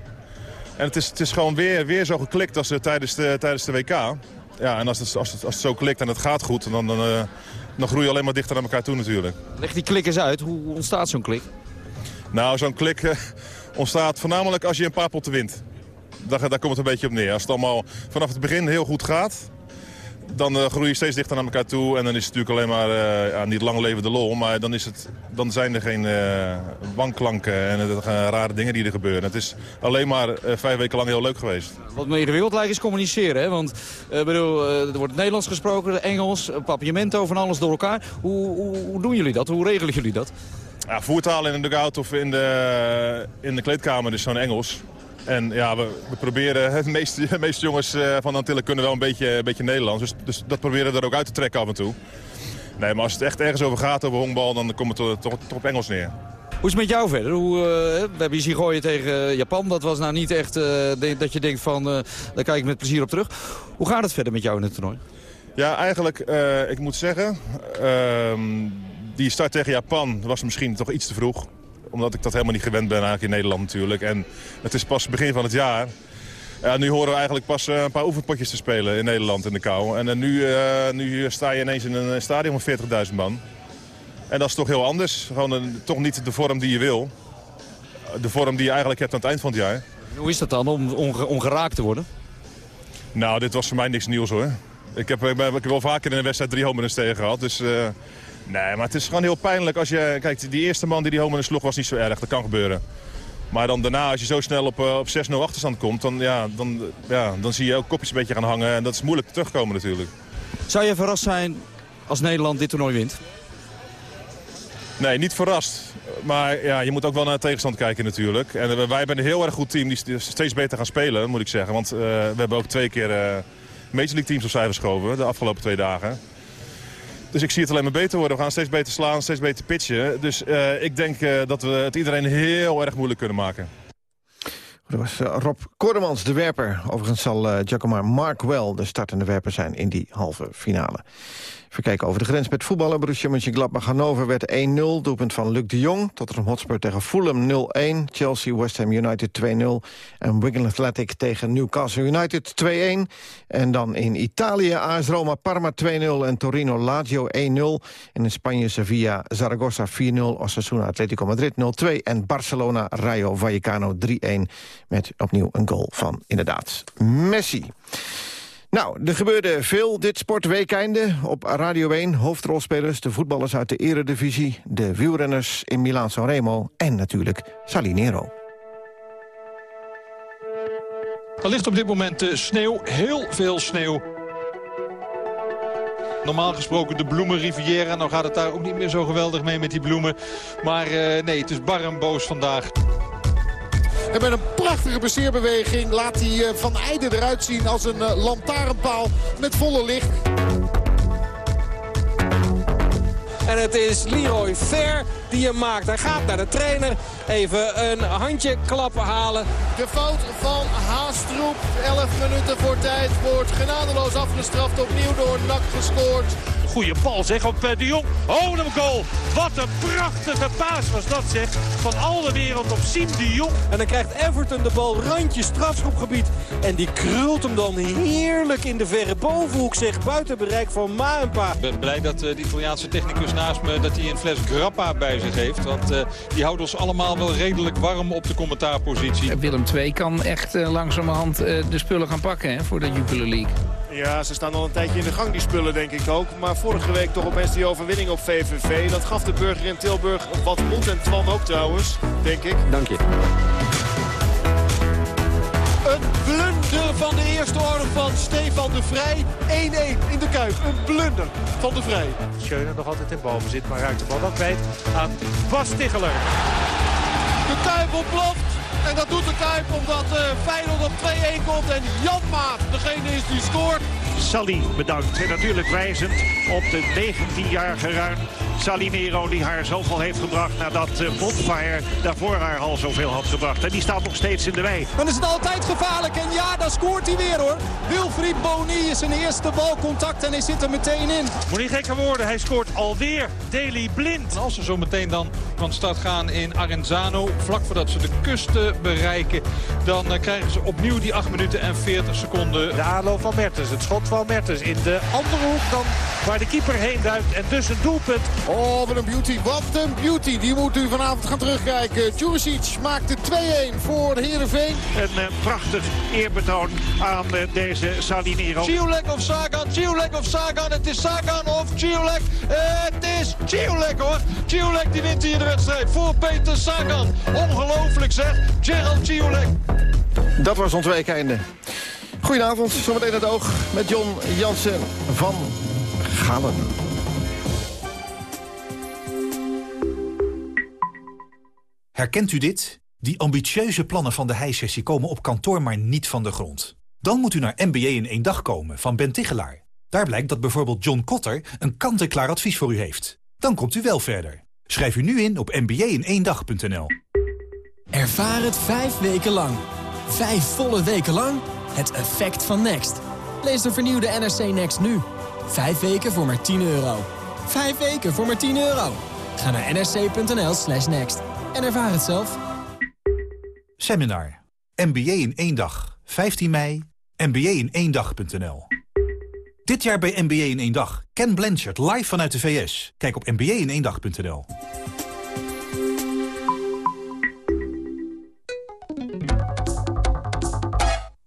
En het is, het is gewoon weer, weer zo geklikt als tijdens de, tijdens de WK. Ja, en als het, als, het, als het zo klikt en het gaat goed, dan, dan, uh, dan groei je alleen maar dichter naar elkaar toe natuurlijk. Leg die klik eens uit. Hoe ontstaat zo'n klik? Nou, zo'n klik uh, ontstaat voornamelijk als je een paar potten wint. Daar, daar komt het een beetje op neer. Als het allemaal vanaf het begin heel goed gaat... dan uh, groei je steeds dichter naar elkaar toe. En dan is het natuurlijk alleen maar uh, ja, niet lang leven de lol. Maar dan, is het, dan zijn er geen uh, bankklanken en rare dingen die er gebeuren. Het is alleen maar vijf weken lang heel leuk geweest. Wat me ingewikkeld lijkt is communiceren. Hè? Want bedoel, er wordt Nederlands gesproken, Engels, papiamento van alles door elkaar. Hoe, hoe, hoe doen jullie dat? Hoe regelen jullie dat? Ja, voertaal in de dugout of in de, in de kleedkamer, dus zo'n Engels. En ja, we, we proberen, de meeste, de meeste jongens uh, van Antillen kunnen wel een beetje, een beetje Nederlands. Dus, dus dat proberen we er ook uit te trekken af en toe. Nee, maar als het echt ergens over gaat, over honkbal, dan komt het toch, toch op Engels neer. Hoe is het met jou verder? Hoe, uh, we hebben je zien gooien tegen Japan. Dat was nou niet echt uh, dat je denkt van, uh, daar kijk ik met plezier op terug. Hoe gaat het verder met jou in het toernooi? Ja, eigenlijk, ik moet zeggen, ehm, die start tegen Japan was misschien toch iets te vroeg omdat ik dat helemaal niet gewend ben eigenlijk in Nederland natuurlijk. En het is pas begin van het jaar. Ja, nu horen we eigenlijk pas eh, een paar oefenpotjes te spelen in Nederland in de kou. En nu, uh, nu sta je ineens in een stadion van 40.000 man. En dat is toch heel anders. Gewoon een, toch niet de vorm die je wil. De vorm die je eigenlijk hebt aan het eind van het jaar. Hoe is dat dan om ongeraakt te worden? Nou, dit was voor mij niks nieuws hoor. Ik heb, ik heb wel vaker in een wedstrijd drie homeruns tegen gehad. Dus uh, Nee, maar het is gewoon heel pijnlijk als je... Kijk, die eerste man die die home sloeg was niet zo erg. Dat kan gebeuren. Maar dan daarna, als je zo snel op, eh, op 6-0 achterstand komt... Dan, ja, dan, ja, dan zie je ook kopjes een beetje gaan hangen. En dat is moeilijk terugkomen natuurlijk. Zou je verrast zijn als Nederland dit toernooi wint? Nee, niet verrast. Maar ja, je moet ook wel naar de tegenstand kijken natuurlijk. En uh, wij hebben een heel erg goed team die steeds beter gaan spelen, moet ik zeggen. Want uh, we hebben ook twee keer uh, Major League teams opzij geschoven de afgelopen twee dagen. Dus ik zie het alleen maar beter worden. We gaan steeds beter slaan, steeds beter pitchen. Dus uh, ik denk uh, dat we het iedereen heel erg moeilijk kunnen maken. Dat was uh, Rob Kordemans, de werper. Overigens zal Giacomo Mark wel de startende werper zijn in die halve finale. Even kijken over de grens met voetballen. Borussia Mönchengladbach-Hannover werd 1-0. Doelpunt van Luc de Jong. Tottenham Hotspur tegen Fulham 0-1. Chelsea West Ham United 2-0. En Wigan Athletic tegen Newcastle United 2-1. En dan in Italië AS Roma Parma 2-0 en Torino Lazio 1-0. En in Spanje Sevilla Zaragoza 4-0. Osasuna Atletico Madrid 0-2. En Barcelona Rayo Vallecano 3-1. Met opnieuw een goal van inderdaad Messi. Nou, er gebeurde veel dit sportweekeinde op Radio 1. Hoofdrolspelers, de voetballers uit de eredivisie... de wielrenners in Milaan-San Remo en natuurlijk Salinero. Er ligt op dit moment uh, sneeuw, heel veel sneeuw. Normaal gesproken de bloemenriviera. Nou gaat het daar ook niet meer zo geweldig mee met die bloemen. Maar uh, nee, het is bar en boos vandaag. En met een prachtige bezeerbeweging laat hij eh, Van Eijden eruit zien als een eh, lantaarnpaal met volle licht. En het is Leroy Fair die hem maakt. Hij gaat naar de trainer. Even een handje klappen halen. De fout van Haastroep. 11 minuten voor tijd wordt genadeloos afgestraft. Opnieuw door Nak gescoord goede bal zeg op eh, de Jong. Oh, een goal. Wat een prachtige paas was dat zeg. Van al de wereld op Siem de Jong. En dan krijgt Everton de bal randje strafschopgebied. En die krult hem dan heerlijk in de verre bovenhoek zeg. Buiten bereik van Maenpa. Ik ben blij dat uh, die Italiaanse technicus naast me dat hij een fles grappa bij zich heeft. Want uh, die houdt ons allemaal wel redelijk warm op de commentaarpositie. Willem II kan echt uh, langzamerhand de spullen gaan pakken hè, voor de Jupiler League. Ja, ze staan al een tijdje in de gang, die spullen, denk ik ook. Maar vorige week toch opeens die overwinning op VVV. Dat gaf de burger in Tilburg wat moed. En Twan ook trouwens, denk ik. Dank je. Een blunder van de eerste orde van Stefan de Vrij. 1-1 in de Kuip. Een blunder van de Vrij. Schöne nog altijd in balbezit, maar raakt de bal dan kwijt aan Bas Ticheler. De Kuip ontploft. En dat doet de Kuip omdat uh, Feyenoord op 2-1 komt. En Jan Maat degene is die scoort. Sally bedankt. En natuurlijk wijzend op de 19-jarige ruim Salinero die haar zoveel heeft gebracht nadat Bonfire daarvoor haar al zoveel had gebracht. En die staat nog steeds in de wei. Dan is het altijd gevaarlijk. En ja, daar scoort hij weer hoor. Wilfried Boni is zijn eerste balcontact en hij zit er meteen in. Moet niet gekke woorden, hij scoort alweer Daily Blind. En als ze zo meteen dan van start gaan in Arenzano, vlak voordat ze de kusten bereiken, dan uh, krijgen ze opnieuw die 8 minuten en 40 seconden. De aanloop van Mertens, het schot van Mertens in de andere hoek dan waar de keeper heen duikt. En dus een doelpunt. Oh, wat een beauty. Wat een beauty. Die moet u vanavond gaan terugkijken. Juricic maakt de 2-1 voor Heerenveen. Een uh, prachtig eerbetoon aan uh, deze Salinero. Ciolek of Sagan, Ciolek of Sagan. Het is Sagan of Ciolek. Uh, het is Ciolek hoor. Ciolek die wint hier de wedstrijd voor Peter Sagan. Ongelooflijk zeg. Gerald Ciolek. Dat was ons weekeinde. Goedenavond, zometeen het oog met John Jansen van Galen. Herkent u dit? Die ambitieuze plannen van de heissessie komen op kantoor maar niet van de grond. Dan moet u naar MBA in één dag komen van Ben Tigelaar. Daar blijkt dat bijvoorbeeld John Kotter een kant-en-klaar advies voor u heeft. Dan komt u wel verder. Schrijf u nu in op mba-in-één-dag.nl. Ervaar het vijf weken lang. Vijf volle weken lang. Het effect van Next. Lees de vernieuwde NRC Next nu. Vijf weken voor maar 10 euro. Vijf weken voor maar 10 euro. Ga naar nrc.nl slash next en ervaar het zelf. Seminar. MBA in één dag. 15 mei. MBA in één dag.nl. Dit jaar bij MBA in één dag. Ken Blanchard live vanuit de VS. Kijk op mba in één dag.nl.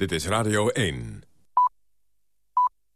Dit is Radio 1.